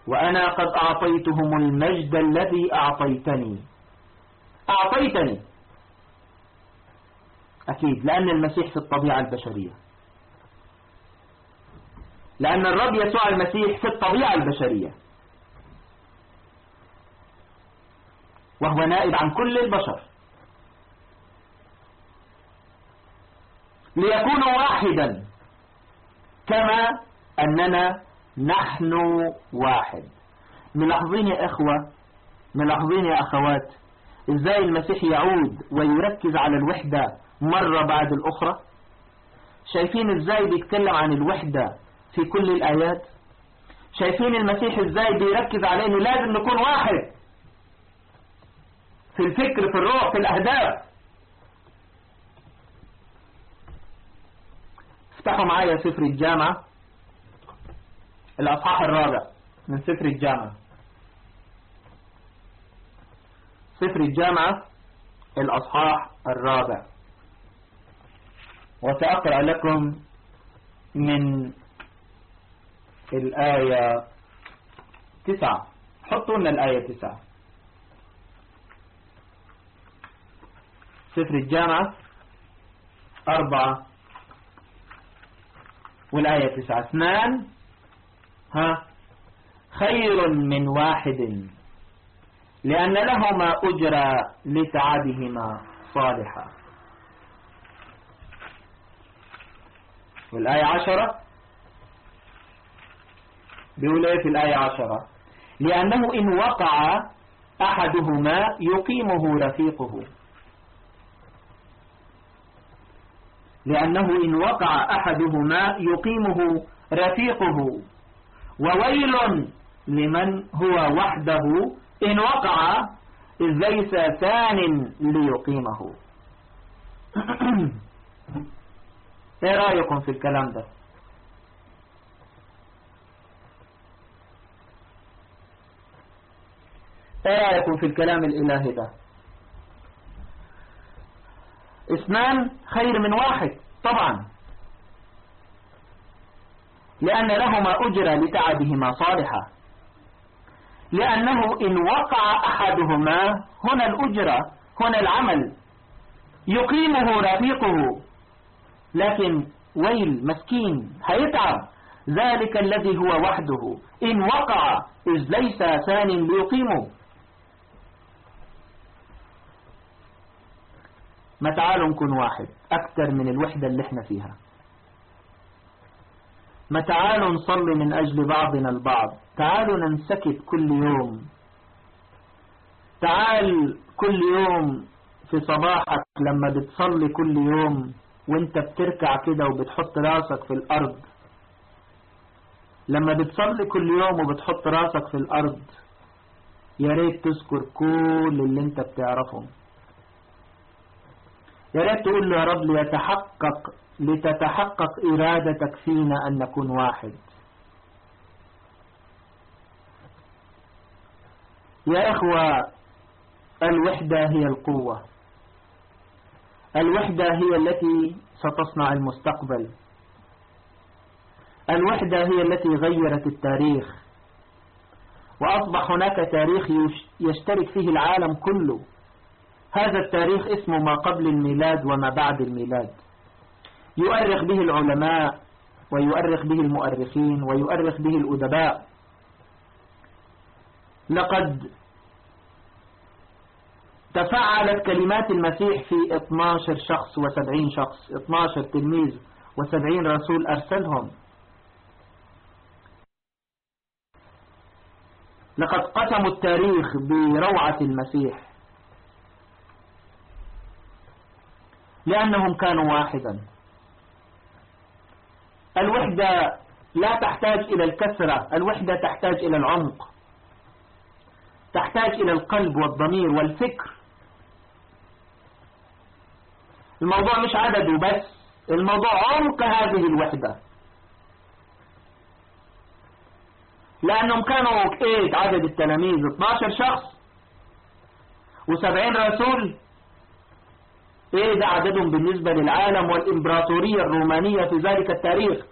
وأنا قد أعطيتهم المجد الذي أعطيتني. أعطيتني. أكيد لأن المسيح في الطبيعة البشرية. لأن الرب يسوع المسيح في الطبيعة البشرية. وهو نائب عن كل البشر. ليكون واحدا كما أننا نحن واحد. ملاحظين يا إخوة ملاحظين يا أخوات إزاي المسيح يعود ويركز على الوحدة مرة بعد الأخرى. شايفين إزاي بيتكلم عن الوحدة في كل الآيات؟ شايفين المسيح إزاي بيركز على إنه لازم نكون واحد في الفكر في الروح في الأهداف. افتحوا معايا سفر الجامعة الأصحاح الرابع من سفر الجامعة. سفر الجامعة الأصحاح الرابع. وسأقرأ لكم من الآية تسعة. حطوا لنا الآية تسعة. سفر الجامعة أربعة. والآية تسعة. اثنان. ها. خير من واحد. لأن لهما أجرى لتعبهما صالحا. والآية عشرة. بيقول إيه في الآية عشرة. لأنه إن وقع أحدهما يقيمه رفيقه. لأنه إن وقع أحدهما يقيمه رفيقه. وويل لمن هو وحده إن وقع إذ ليس ثان ليقيمه. إيه رأيكم في الكلام ده؟ إيه رأيكم في الكلام الإلهي ده؟ اثنان خير من واحد طبعا. لأن لهما أجر لتعبهما صالحا. لأنه إن وقع أحدهما هنا الأجرة هنا العمل. يقيمه رفيقه. لكن ويل مسكين هيتعب. ذلك الذي هو وحده. إن وقع إذ ليس ثان ليقيمه ما تعالوا نكون واحد أكثر من الوحدة اللي إحنا فيها. ما تعالوا نصلي من أجل بعضنا البعض. تعالوا ننسكت كل يوم. تعال كل يوم في صباحك لما بتصلي كل يوم. وانت بتركع كده وبتحط راسك في الأرض. لما بتصلي كل يوم وبتحط راسك في الأرض يا ريت تذكر كل اللي انت بتعرفه يا ريت تقول يا رب ليتحقق لتتحقق إرادتك فينا أن نكون واحد. يا إخوة الوحدة هي القوة. الوحدة هي التي ستصنع المستقبل. الوحدة هي التي غيرت التاريخ. وأصبح هناك تاريخ يشترك فيه العالم كله. هذا التاريخ اسمه ما قبل الميلاد وما بعد الميلاد. يؤرخ به العلماء ويؤرخ به المؤرخين ويؤرخ به الأدباء. لقد تفعلت كلمات المسيح في 12 شخص و70 شخص 12 تلميذ و70 رسول أرسلهم. لقد قسموا التاريخ بروعة المسيح. لأنهم كانوا واحدا. الوحدة لا تحتاج إلى الكثرة الوحدة تحتاج إلى العمق. تحتاج إلى القلب والضمير والفكر. الموضوع مش عدد وبس الموضوع عمق هذه الوحدة. لأنهم كانوا إيه؟ عدد التلاميذ 12 شخص و70 رسول. إيه ده عددهم بالنسبة للعالم والإمبراطورية الرومانية في ذلك التاريخ؟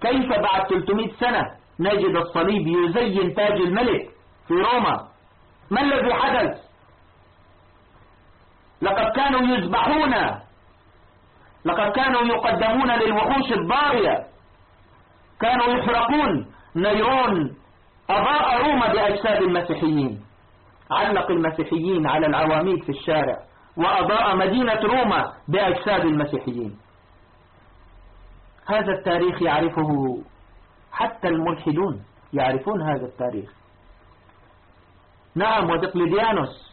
كيف بعد 300 سنة نجد الصليب يزين تاج الملك في روما؟ ما الذي حدث؟ لقد كانوا يذبحون. لقد كانوا يقدمون للوحوش الضارية. كانوا يحرقون نيرون أضاء روما بأجساد المسيحيين. علق المسيحيين على العواميد في الشارع وأضاء مدينة روما بأجساد المسيحيين. هذا التاريخ يعرفه حتى الملحدون يعرفون هذا التاريخ. نعم ودقلديانوس.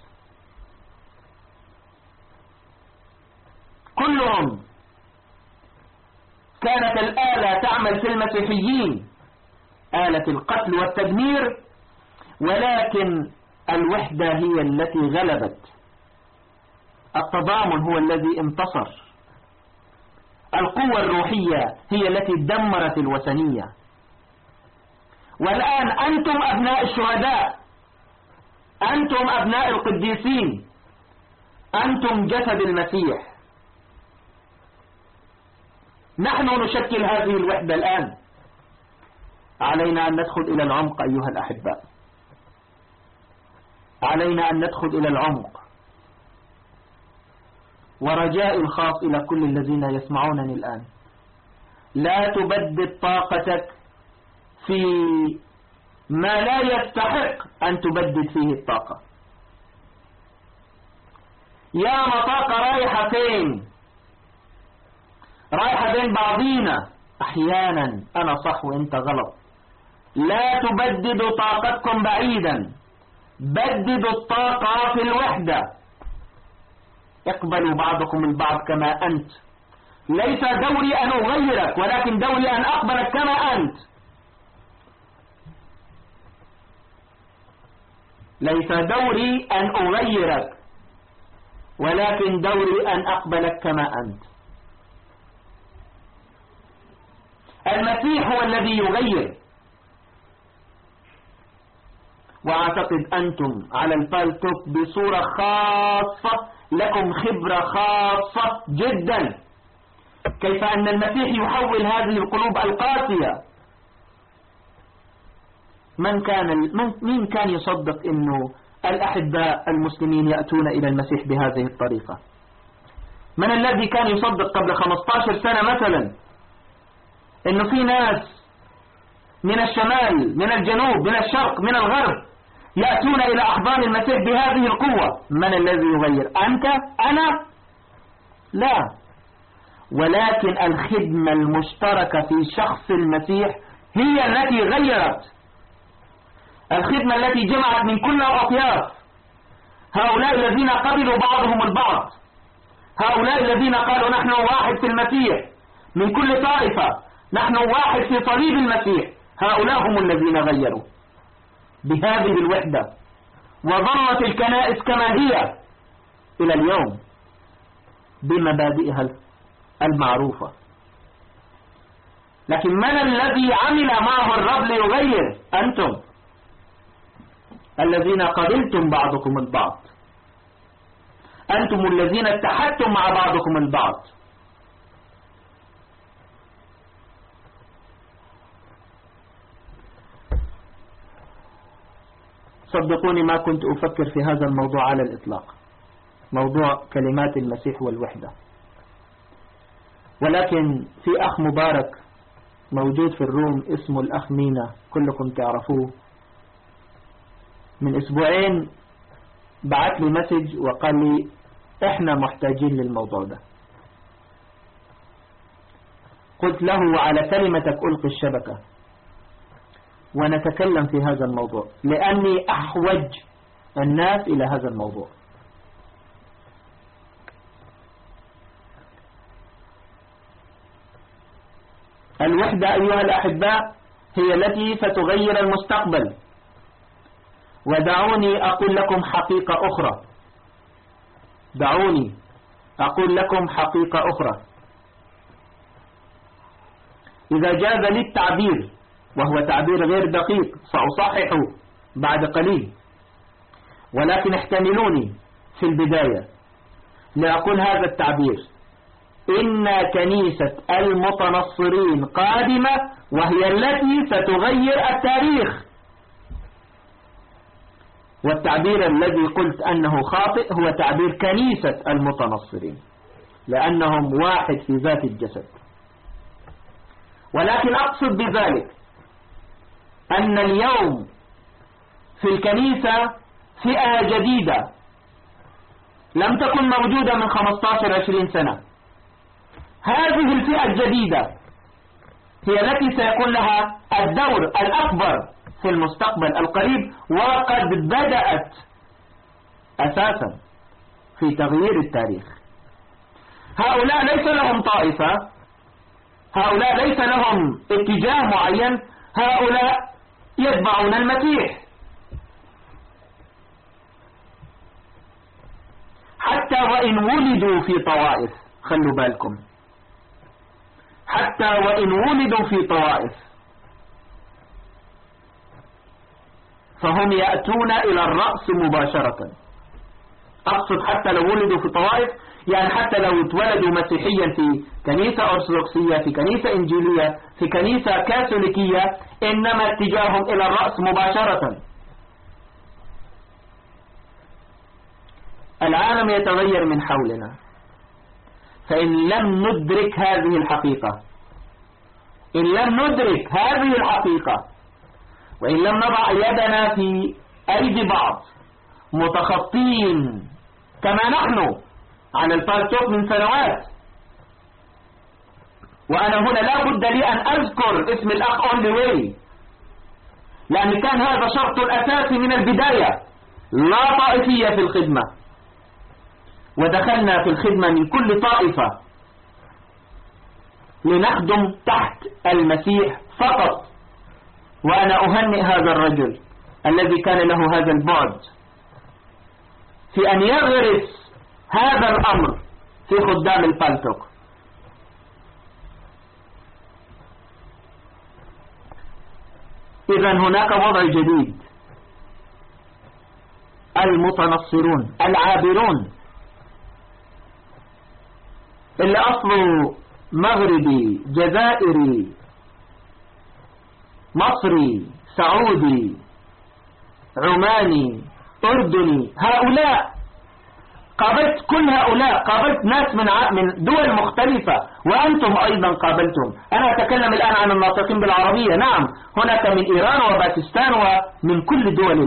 كلهم كانت الآلة تعمل في المسيحيين. آلة القتل والتدمير ولكن الوحدة هي التي غلبت. التضامن هو الذي انتصر. القوة الروحية هي التي دمرت الوثنية. والآن أنتم أبناء الشهداء. أنتم أبناء القديسين. أنتم جسد المسيح. نحن نشكل هذه الوحدة الآن. علينا أن ندخل إلى العمق أيها الأحباء علينا أن ندخل إلى العمق. ورجاء الخاص إلى كل الذين يسمعونني الآن. لا تبدد طاقتك في ما لا يستحق أن تبدد فيه الطاقة. يا مطاقة رايحة فين رايحة بين بعضينا. أحيانا أنا صح وإنت غلط. لا تبددوا طاقتكم بعيدا. بددوا الطاقة في الوحدة. اقبلوا بعضكم البعض كما أنت. ليس دوري أن أغيرك ولكن دوري أن أقبلك كما أنت. ليس دوري أن أغيرك ولكن دوري أن أقبلك كما أنت. المسيح هو الذي يغير. وأعتقد أنتم على الفالتوك بصورة خاصة لكم خبرة خاصة جدا. كيف أن المسيح يحول هذه القلوب القاسية؟ من كان من مين كان يصدق إنه الأحباء المسلمين يأتون إلى المسيح بهذه الطريقة؟ من الذي كان يصدق قبل 15 سنة مثلا؟ إنه في ناس من الشمال من الجنوب من الشرق من الغرب يأتون إلى احضان المسيح بهذه القوة. من الذي يغير؟ أنت؟ أنا؟ لا. ولكن الخدمة المشتركة في شخص المسيح هي التي غيرت. الخدمة التي جمعت من كل الأطياف. هؤلاء الذين قبلوا بعضهم البعض. هؤلاء الذين قالوا نحن واحد في المسيح من كل طائفة. نحن واحد في صليب المسيح. هؤلاء هم الذين غيروا. بهذه الوحدة وظلت الكنائس كما هي إلى اليوم بمبادئها المعروفة. لكن من الذي عمل معه الرب ليغير؟ أنتم. الذين قبلتم بعضكم البعض. أنتم الذين اتحدتم مع بعضكم البعض. صدقوني ما كنت أفكر في هذا الموضوع على الإطلاق. موضوع كلمات المسيح والوحدة. ولكن في أخ مبارك موجود في الروم اسمه الأخ مينا كلكم تعرفوه. من أسبوعين بعت لي مسج وقال لي إحنا محتاجين للموضوع ده. قلت له على كلمتك ألقي الشبكة. ونتكلم في هذا الموضوع. لأني أحوج الناس إلى هذا الموضوع. الوحدة أيها الأحباء هي التي ستغير المستقبل. ودعوني أقول لكم حقيقة أخرى. دعوني أقول لكم حقيقة أخرى. إذا جاز لي التعبير وهو تعبير غير دقيق سأصححه بعد قليل. ولكن احتملوني في البداية. لأقول هذا التعبير. إن كنيسة المتنصرين قادمة وهي التي ستغير التاريخ. والتعبير الذي قلت أنه خاطئ هو تعبير كنيسة المتنصرين لأنهم واحد في ذات الجسد. ولكن أقصد بذلك أن اليوم في الكنيسة فئة جديدة لم تكن موجودة من 15-20 سنة. هذه الفئة الجديدة هي التي سيكون لها الدور الأكبر في المستقبل القريب وقد بدأت أساسا في تغيير التاريخ. هؤلاء ليس لهم طائفة هؤلاء ليس لهم اتجاه معين هؤلاء يتبعون المسيح. حتى وإن ولدوا في طوائف. خلوا بالكم. حتى وإن ولدوا في طوائف. فهم يأتون إلى الرأس مباشرة. أقصد حتى لو ولدوا في طوائف يعني حتى لو اتولدوا مسيحيا في كنيسة أرثوذكسية في كنيسة إنجيلية في كنيسة كاثوليكية إنما اتجاههم إلى الرأس مباشرة. العالم يتغير من حولنا. فإن لم ندرك هذه الحقيقة إن لم ندرك هذه الحقيقة وإن لم نضع يدنا في أيدي بعض متخطين كما نحن على الفالتوك من سنوات. وأنا هنا لا بد لي أن أذكر اسم الأخ أولي وي لأن كان هذا شرط الأساسي من البداية. لا طائفية في الخدمة. ودخلنا في الخدمة من كل طائفة. لنخدم تحت المسيح فقط. وأنا أهنئ هذا الرجل الذي كان له هذا البعد. في أن يغرس هذا الأمر في خدام البالتوك إذا هناك وضع جديد. المتنصرون العابرون. اللي أصله مغربي جزائري مصري سعودي عماني أردني هؤلاء. قابلت كل هؤلاء قابلت ناس من من دول مختلفة وأنتم أيضا قابلتم أنا أتكلم الآن عن الناطقين بالعربية. نعم هناك من إيران وباكستان ومن كل دول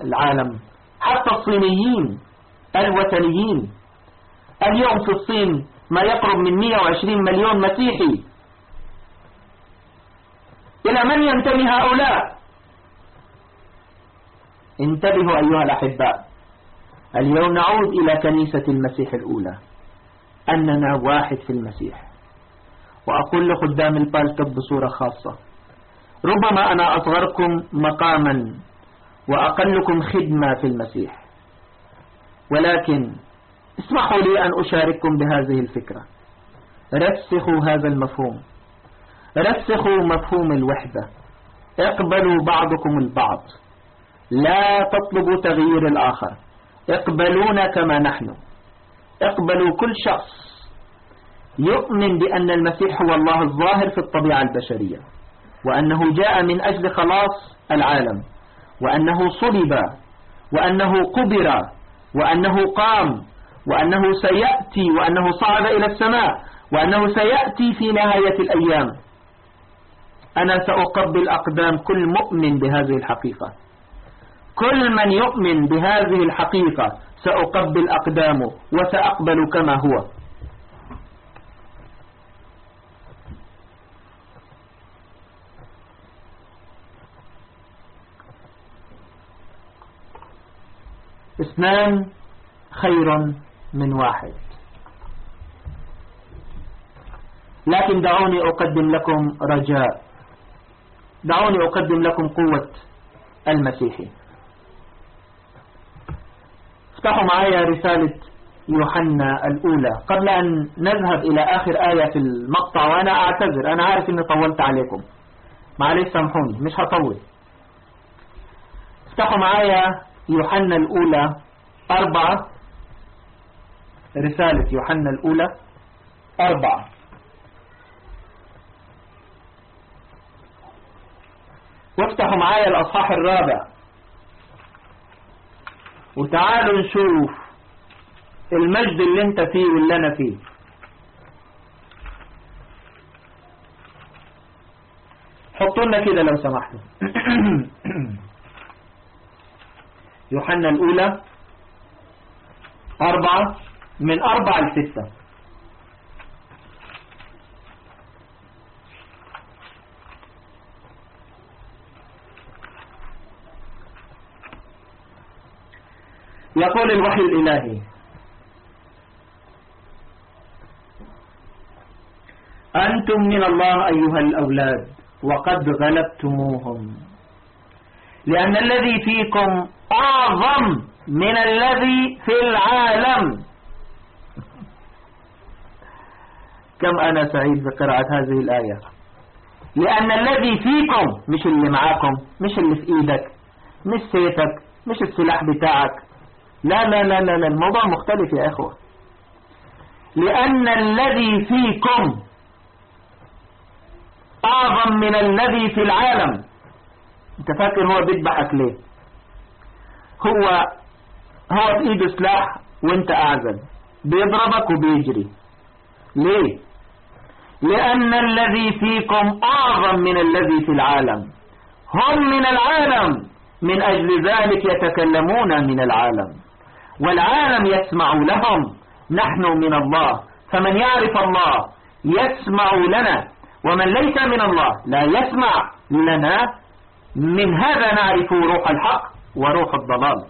العالم. حتى الصينيين الوثنيين. اليوم في الصين ما يقرب من 120 مليون مسيحي. إلى من ينتمي هؤلاء؟ انتبهوا أيها الأحباء. اليوم نعود إلى كنيسة المسيح الأولى. أننا واحد في المسيح. وأقول لخدام البالتب بصورة خاصة. ربما أنا أصغركم مقاما وأقلكم خدمة في المسيح. ولكن اسمحوا لي أن أشارككم بهذه الفكرة. رسخوا هذا المفهوم. رسخوا مفهوم الوحدة. اقبلوا بعضكم البعض. لا تطلبوا تغيير الآخر. اقبلونا كما نحن. اقبلوا كل شخص. يؤمن بأن المسيح هو الله الظاهر في الطبيعة البشرية وأنه جاء من أجل خلاص العالم وأنه صلب وأنه قبر وأنه قام وأنه سيأتي وأنه صعد إلى السماء وأنه سيأتي في نهاية الأيام. أنا سأقبل أقدام كل مؤمن بهذه الحقيقة. كل من يؤمن بهذه الحقيقة سأقبل أقدامه وسأقبل كما هو. اثنان خير من واحد. لكن دعوني أقدم لكم رجاء. دعوني أقدم لكم قوة المسيحي. افتحوا معايا رسالة يوحنا الأولى. قبل أن نذهب إلى آخر آية في المقطع وأنا أعتذر أنا عارف أني طولت عليكم. معلش سامحوني مش هطول. افتحوا معايا يوحنا الأولى أربعة رسالة يوحنا الأولى أربعة وافتحوا معايا الأصحاح الرابع. وتعالوا نشوف المجد اللي انت فيه واللي أنا فيه. حطوا لنا كده لو سمحتوا. يوحنا الأولى أربعة من أربعة لستة. يقول الوحي الإلهي. أنتم من الله أيها الأولاد وقد غلبتموهم. لأن الذي فيكم أعظم من الذي في العالم. كم أنا سعيد بقراءة هذه الآية. لأن الذي فيكم مش اللي معاكم مش اللي في إيدك مش سيتك مش السلاح بتاعك لا لا لا لا, لا الموضوع مختلف يا إخوة. لأن الذي فيكم أعظم من الذي في العالم. أنت فاكر هو بيذبحك ليه؟ هو هو في ايده سلاح وأنت أعزل. بيضربك وبيجري. ليه؟ لأن الذي فيكم أعظم من الذي في العالم. هم من العالم. من أجل ذلك يتكلمون من العالم. والعالم يسمع لهم. نحن من الله. فمن يعرف الله يسمع لنا. ومن ليس من الله لا يسمع لنا. من هذا نعرف روح الحق وروح الضلال.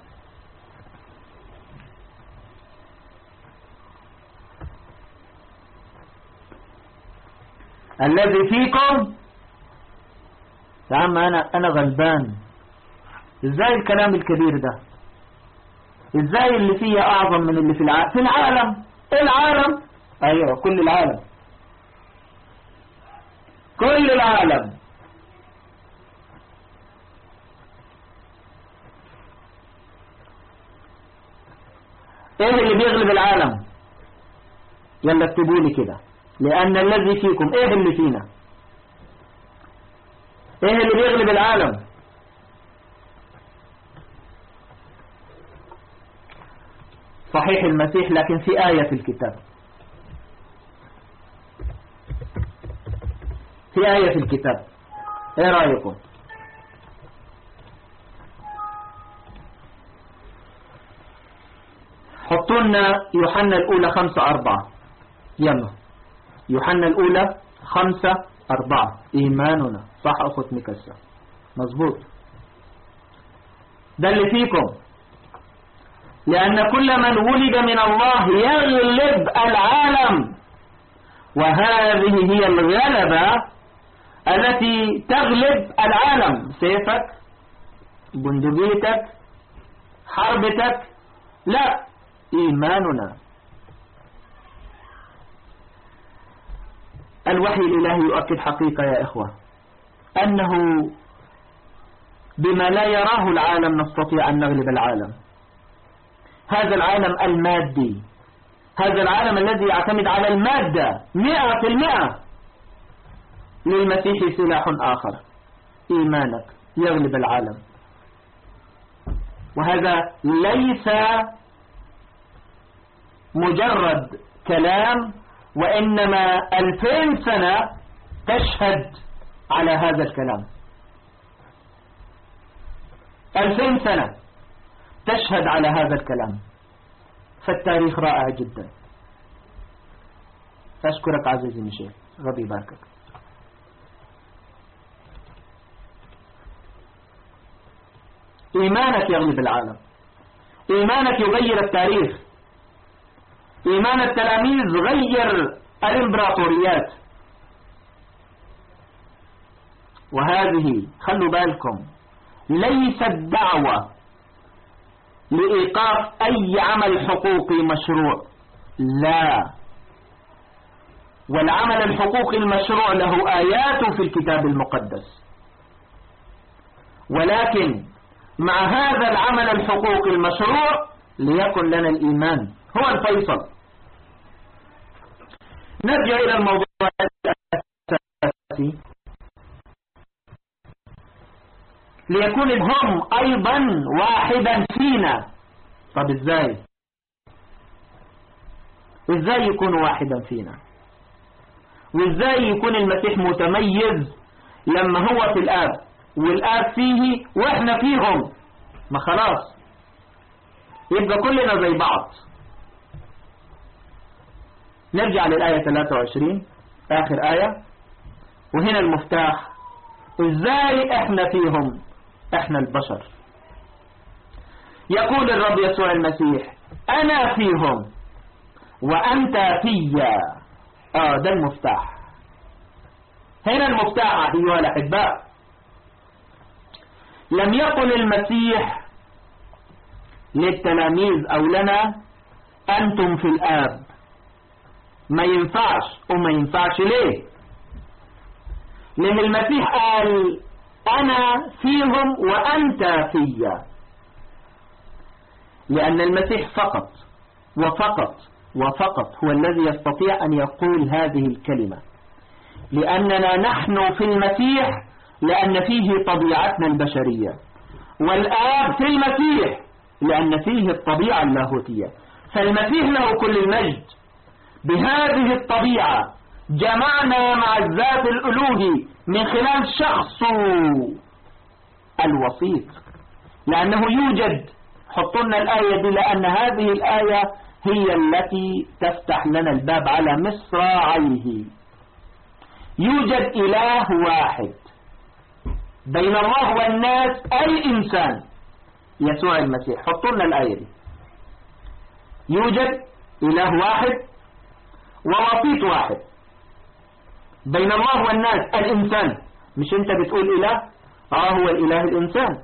الذي فيكم يا عم أنا, أنا غلبان. إزاي الكلام الكبير ده؟ إزاي اللي فيه أعظم من اللي في العالم في العالم. العالم؟ أيوه كل العالم. كل العالم. إيه اللي بيغلب العالم؟ يلا اكتبوا لي كده. لأن الذي فيكم إيه اللي فينا؟ إيه اللي بيغلب العالم؟ صحيح المسيح لكن في آية في الكتاب. في آية في الكتاب. إيه رأيكم؟ حطوا لنا يوحنا الأولى خمسة أربعة. يلا. يوحنا الأولى خمسة أربعة. إيماننا. صح أخوة مكسر مظبوط. ده اللي فيكم. لأن كل من ولد من الله يغلب العالم. وهذه هي الغلبة التي تغلب العالم. سيفك بندقيتك حربتك. لا إيماننا. الوحي الإلهي يؤكد حقيقة يا إخوة أنه بما لا يراه العالم نستطيع أن نغلب العالم. هذا العالم المادي. هذا العالم الذي يعتمد على المادة مئة في المئة. للمسيح سلاح آخر. إيمانك يغلب العالم. وهذا ليس مجرد كلام وإنما ألفين سنة تشهد على هذا الكلام. ألفين سنة. تشهد على هذا الكلام. فالتاريخ رائع جدا. أشكرك عزيزي ميشيل ربي يباركك. إيمانك يغلب العالم إيمانك يغير التاريخ. إيمان التلاميذ غير الإمبراطوريات. وهذه خلوا بالكم ليست دعوة لإيقاف أي عمل حقوقي مشروع. لا. والعمل الحقوقي المشروع له آيات في الكتاب المقدس. ولكن مع هذا العمل الحقوقي المشروع ليكن لنا الإيمان. هو الفيصل. نرجع إلى الموضوع الأساسي. ليكون هم أيضا واحدا فينا. طب إزاي؟ إزاي يكون واحدا فينا؟ وإزاي يكون المسيح متميز لما هو في الآب؟ والآب فيه وإحنا فيهم. ما خلاص. يبقى كلنا زي بعض. نرجع للآية 23 آخر آية. وهنا المفتاح. إزاي إحنا فيهم؟ إحنا البشر. يقول الرب يسوع المسيح أنا فيهم وأنت فيا. آه ده المفتاح. هنا المفتاح أيها الأحباء. لم يقل المسيح للتلاميذ أو لنا أنتم في الآب. ما ينفعش. وما ينفعش ليه؟ لأن المسيح قال أنا فيهم وأنت فيا. لأن المسيح فقط وفقط وفقط هو الذي يستطيع أن يقول هذه الكلمة. لأننا نحن في المسيح لأن فيه طبيعتنا البشرية. والآب في المسيح لأن فيه الطبيعة اللاهوتية. فالمسيح له كل المجد. بهذه الطبيعة جمعنا مع الذات الألوهي من خلال شخصه الوسيط لأنه يوجد حطوا لنا الآية دي لأن هذه الآية هي التي تفتح لنا الباب على مصراعيه. يوجد إله واحد. بين الله والناس الإنسان يسوع المسيح. حطوا لنا الآية دي. يوجد إله واحد ووسيط واحد. بين الله والناس الإنسان. مش أنت بتقول إله؟ آه هو الإله الإنسان.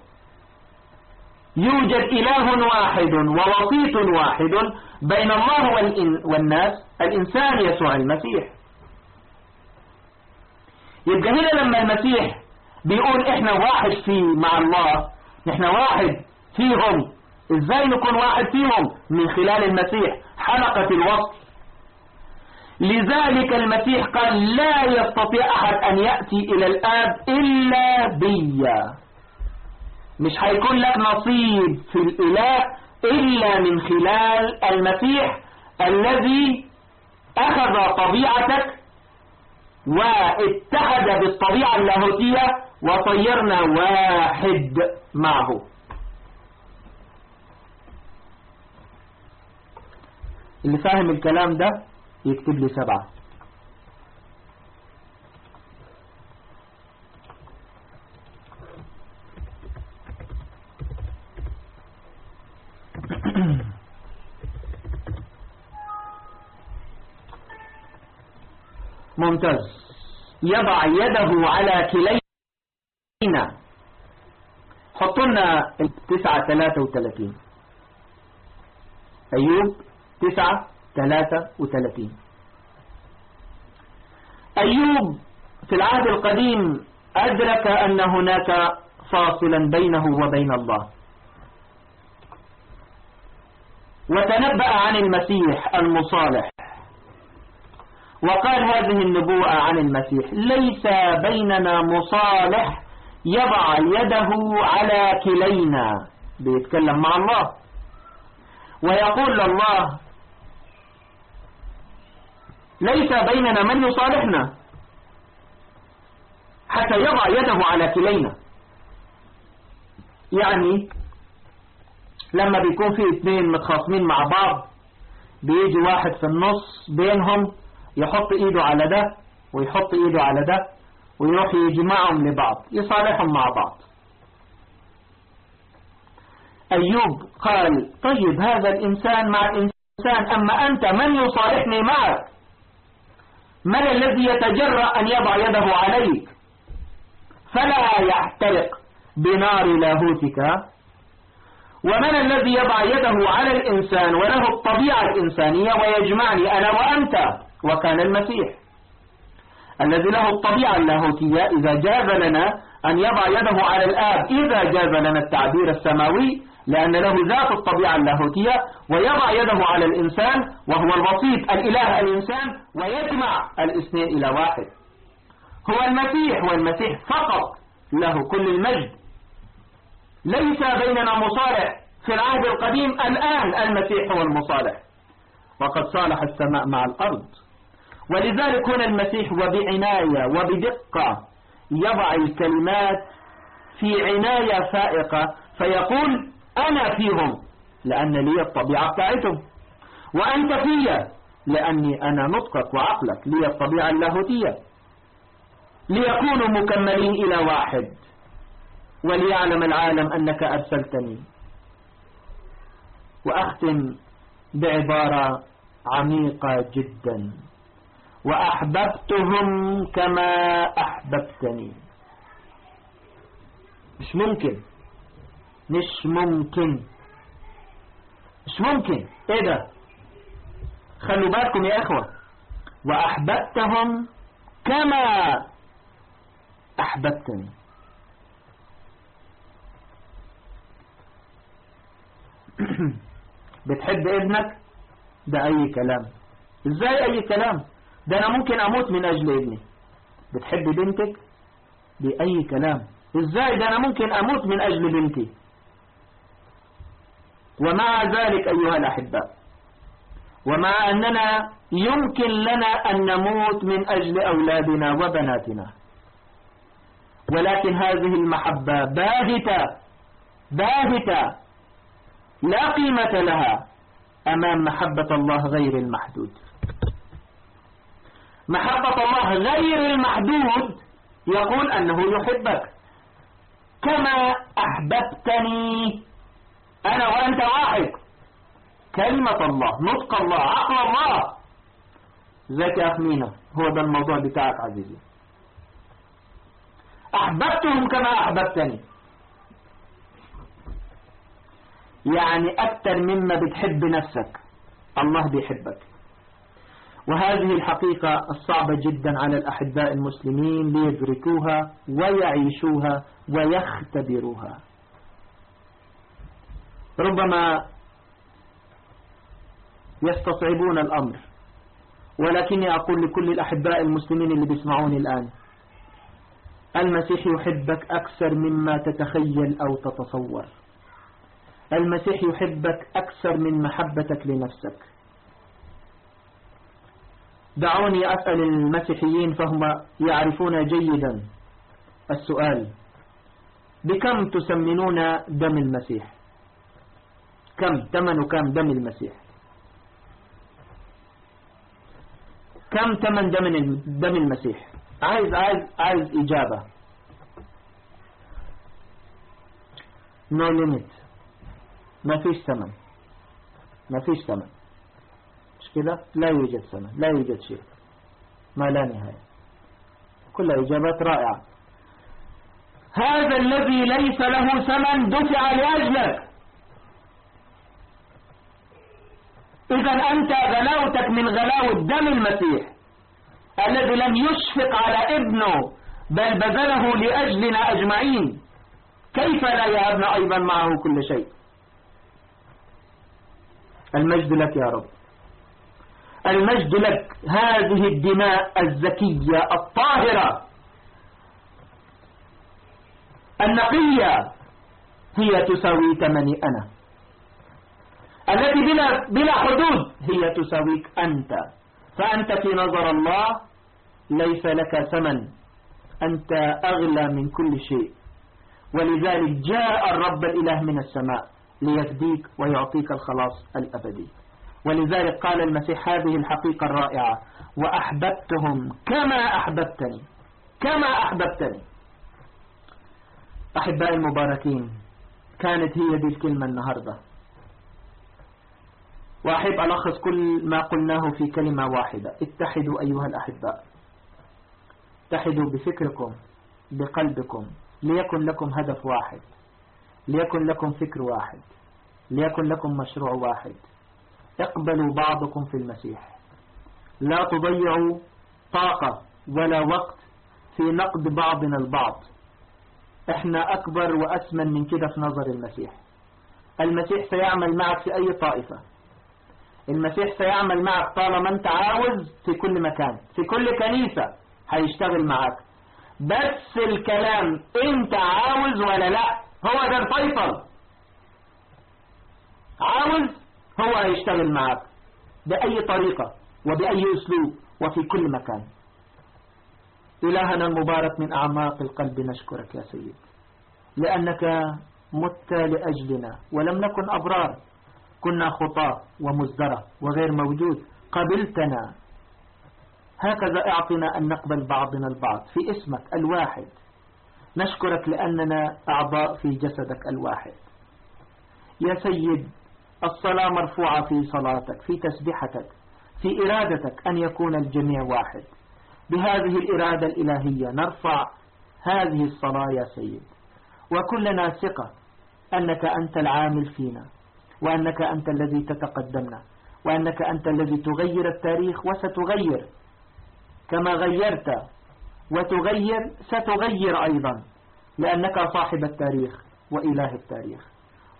يوجد إله واحد ووسيط واحد بين الله والناس. الإنسان يسوع المسيح. يبقى هنا لما المسيح بيقول إحنا واحد في مع الله إحنا واحد فيهم. إزاي نكون واحد فيهم؟ من خلال المسيح. حلقة الوصل. لذلك المسيح قال لا يستطيع أحد أن يأتي إلى الآب إلا بيا. مش هيكون لك نصيب في الإله إلا من خلال المسيح الذي أخذ طبيعتك واتحد بالطبيعة اللاهوتية وطيرنا واحد معه. اللي فاهم الكلام ده يكتب لي سبعة. ممتاز. يضع يده على كلينا. حطوا لنا تسعة ثلاثة وثلاثين أيوب تسعة. ثلاثة وثلاثين. أيوب في العهد القديم أدرك أن هناك فاصلا بينه وبين الله. وتنبأ عن المسيح المصالح. وقال هذه النبوءة عن المسيح ليس بيننا مصالح يضع يده على كلينا. بيتكلم مع الله. ويقول لله ليس بيننا من يصالحنا. حتى يضع يده على كلينا. يعني لما بيكون في اثنين متخاصمين مع بعض بيجي واحد في النص بينهم يحط إيده على ده ويحط إيده على ده ويروح يجمعهم لبعض يصالحهم مع بعض. أيوب قال طيب هذا الإنسان مع الإنسان أما أنت من يصالحني معك؟ من الذي يتجرأ أن يضع يده عليك؟ فلا يحترق بنار لاهوتك. ومن الذي يضع يده على الإنسان وله الطبيعة الإنسانية ويجمعني أنا وأنت وكان المسيح. الذي له الطبيعة اللاهوتية إذا جاز لنا أن يضع يده على الآب إذا جاز لنا التعبير السماوي لأن له ذات الطبيعة اللاهوتية ويضع يده على الإنسان وهو الوسيط الإله الإنسان ويجمع الاثنين إلى واحد. هو المسيح والمسيح فقط له كل المجد. ليس بيننا مصالح في العهد القديم الآن المسيح هو المصالح وقد صالح السماء مع الأرض. ولذلك هنا المسيح وبعناية وبدقة يضع الكلمات في عناية فائقة فيقول أنا فيهم لأن لي الطبيعة بتاعتهم. وأنت فيا لأني أنا نطقك وعقلك لي الطبيعة اللاهوتية. ليكونوا مكملين إلى واحد وليعلم العالم أنك أرسلتني. وأختم بعبارة عميقة جدا. وأحببتهم كما أحببتني. مش ممكن. مش ممكن. مش ممكن. إيه ده؟ خلوا بالكم يا إخوة. وأحببتهم كما أحببتني. بتحب ابنك؟ ده أي كلام. إزاي أي كلام؟ ده أنا ممكن أموت من أجل ابني. بتحب بنتك؟ باي كلام. إزاي ده أنا ممكن أموت من أجل بنتي؟ ومع ذلك أيها الاحباء ومع أننا يمكن لنا أن نموت من أجل أولادنا وبناتنا ولكن هذه المحبة باهتة باهتة لا قيمة لها أمام محبة الله غير المحدود. محبة الله غير المحدود يقول أنه يحبك. كما أحببتني أنا وأنت واحد. كلمة الله نطق الله عقل الله. ذاك يا أخمينة هو ده الموضوع بتاعك عزيزي. أحببتهم كما أحببتني. يعني أكثر مما بتحب نفسك الله بيحبك. وهذه الحقيقة الصعبة جدا على الأحباء المسلمين ليدركوها ويعيشوها ويختبروها. ربما يستصعبون الأمر. ولكني أقول لكل الأحباء المسلمين اللي بيسمعوني الآن المسيح يحبك أكثر مما تتخيل أو تتصور. المسيح يحبك أكثر من محبتك لنفسك. دعوني أسأل المسيحيين فهم يعرفون جيدا السؤال بكم تسمنون دم المسيح؟ كم ثمن كم دم المسيح؟ كم ثمن دم دم المسيح؟ عايز عايز عايز إجابة. No limit. ما فيش ثمن. ما فيش ثمن. مش كده؟ لا يوجد ثمن. لا يوجد شيء. ما لا نهاية. كلها إجابات رائعة. هذا الذي ليس له ثمن دفع لأجلك. إذا أنت غلاوتك من غلاوة دم المسيح الذي لم يشفق على ابنه بل بذله لأجلنا أجمعين. كيف لا يهبنا أيضا معه كل شيء؟ المجد لك يا رب. المجد لك هذه الدماء الزكية الطاهرة. النقية هي تساوي ثمني أنا. التي بلا, بلا حدود. هي تساويك أنت. فأنت في نظر الله ليس لك ثمن. أنت أغلى من كل شيء. ولذلك جاء الرب الإله من السماء ليفديك ويعطيك الخلاص الأبدي. ولذلك قال المسيح هذه الحقيقة الرائعة. وأحببتهم كما أحببتني. كما أحببتني. أحبائي المباركين كانت هي دي الكلمة النهاردة. وأحب ألخص كل ما قلناه في كلمة واحدة. اتحدوا أيها الأحباء. اتحدوا بفكركم بقلبكم. ليكن لكم هدف واحد. ليكن لكم فكر واحد. ليكن لكم مشروع واحد. اقبلوا بعضكم في المسيح. لا تضيعوا طاقة ولا وقت في نقد بعضنا البعض. إحنا أكبر وأسمن من كده في نظر المسيح. المسيح سيعمل معك في أي طائفة. المسيح سيعمل معك طالما انت عاوز في كل مكان في كل كنيسة هيشتغل معك بس الكلام انت عاوز ولا لا هو ده الفيصل. عاوز هو هيشتغل معك بأي طريقة وبأي أسلوب وفي كل مكان. إلهنا المبارك من أعماق القلب نشكرك يا سيد لأنك مت لأجلنا ولم نكن أبرار. كنا خطاة ومزدرة وغير موجود. قبلتنا. هكذا أعطنا أن نقبل بعضنا البعض في اسمك الواحد. نشكرك لأننا أعضاء في جسدك الواحد. يا سيد الصلاة مرفوعة في صلاتك في تسبحتك في إرادتك أن يكون الجميع واحد. بهذه الإرادة الإلهية نرفع هذه الصلاة يا سيد. وكلنا ثقة أنك أنت العامل فينا. وأنك أنت الذي تتقدمنا وأنك أنت الذي تغير التاريخ وستغير. كما غيرت وتغير ستغير أيضا لأنك صاحب التاريخ وإله التاريخ.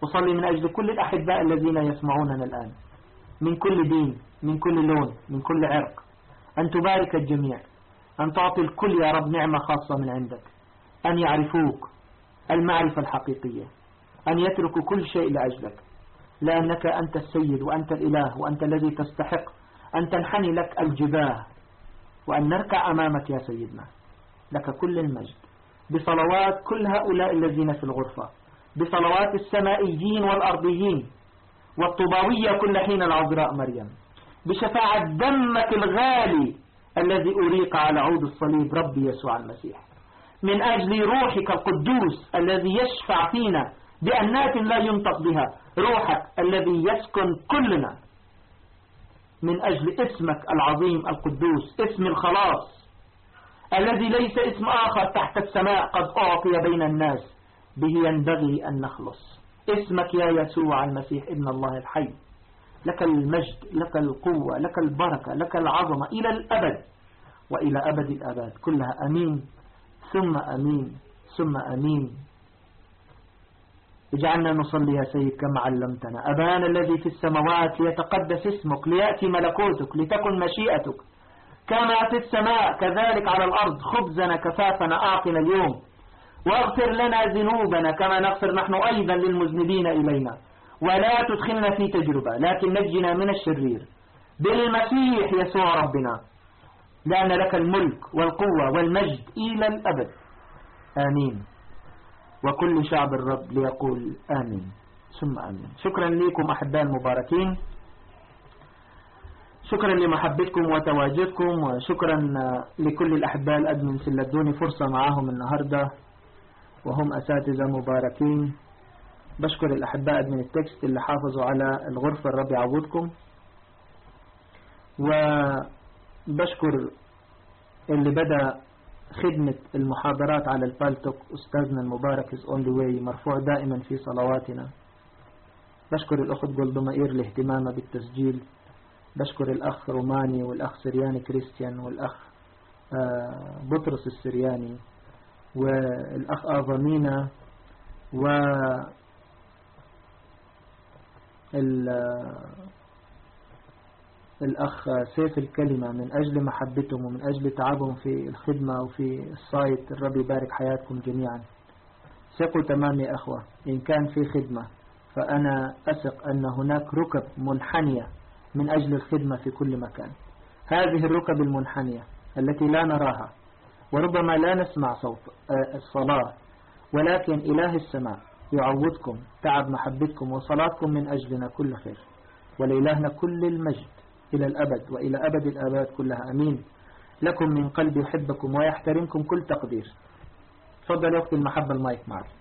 أصلي من أجل كل الأحباء الذين يسمعوننا الآن من كل دين من كل لون من كل عرق أن تبارك الجميع أن تعطي الكل يا رب نعمة خاصة من عندك أن يعرفوك المعرفة الحقيقية أن يتركوا كل شيء لأجلك. لأنك أنت السيد وأنت الإله وأنت الذي تستحق. أن تنحني لك الجباه. وأن نركع أمامك يا سيدنا. لك كل المجد. بصلوات كل هؤلاء الذين في الغرفة. بصلوات السمائيين والأرضيين. والطباوية كل حين العذراء مريم. بشفاعة دمك الغالي الذي أريق على عود الصليب ربي يسوع المسيح. من أجل روحك القدوس الذي يشفع فينا بأنات لا ينطق بها. روحك الذي يسكن كلنا من أجل اسمك العظيم القدوس اسم الخلاص الذي ليس اسم آخر تحت السماء قد أعطي بين الناس. به ينبغي أن نخلص. اسمك يا يسوع المسيح ابن الله الحي. لك المجد لك القوة لك البركة لك العظمة إلى الأبد وإلى أبد الأبد. كلها أمين ثم أمين ثم أمين. اجعلنا نصلي يا سيد كما علمتنا. أبانا الذي في السماوات ليتقدس اسمك ليأتي ملكوتك لتكن مشيئتك. كما في السماء كذلك على الأرض خبزنا كفافنا أعطنا اليوم. واغفر لنا ذنوبنا كما نغفر نحن أيضا للمذنبين إلينا. ولا تدخلنا في تجربة لكن نجنا من الشرير. بالمسيح يسوع ربنا لأن لك الملك والقوة والمجد إلى الأبد. آمين. وكل شعب الرب ليقول آمين. ثم آمين. شكرا لكم أحباء المباركين. شكرا لمحبتكم وتواجدكم وشكرا لكل الأحباء ال admin سندوني فرصة معاهم النهاردة وهم أساتذة مباركين. بشكر الأحباء من ال text اللي حافظوا على الغرفة الرب يعوضكم وبشكر اللي بدأ خدمة المحاضرات على ال Paltalk أستاذنا المبارك is only way مرفوع دائما في صلواتنا. بشكر الأخت جولدمائير لاهتمامه بالتسجيل. بشكر الأخ روماني والأخ سرياني كريستيان والأخ بطرس السرياني والأخ آظامينا و الأخ سيف الكلمة من أجل محبتهم ومن أجل تعبهم في الخدمة وفي السايت الرب يبارك حياتكم جميعا. ثقوا تمام يا أخوة إن كان في خدمة فأنا أثق أن هناك ركب منحنية من أجل الخدمة في كل مكان. هذه الركب المنحنية التي لا نراها وربما لا نسمع صوت الصلاة ولكن إله السماء يعوضكم تعب محبتكم وصلاتكم من أجلنا كل خير. ولإلهنا كل المجد. إلى الأبد وإلى أبد الآباد كلها. أمين. لكم من قلب يحبكم ويحترمكم كل تقدير. تفضل وقت المحبة المايك معك.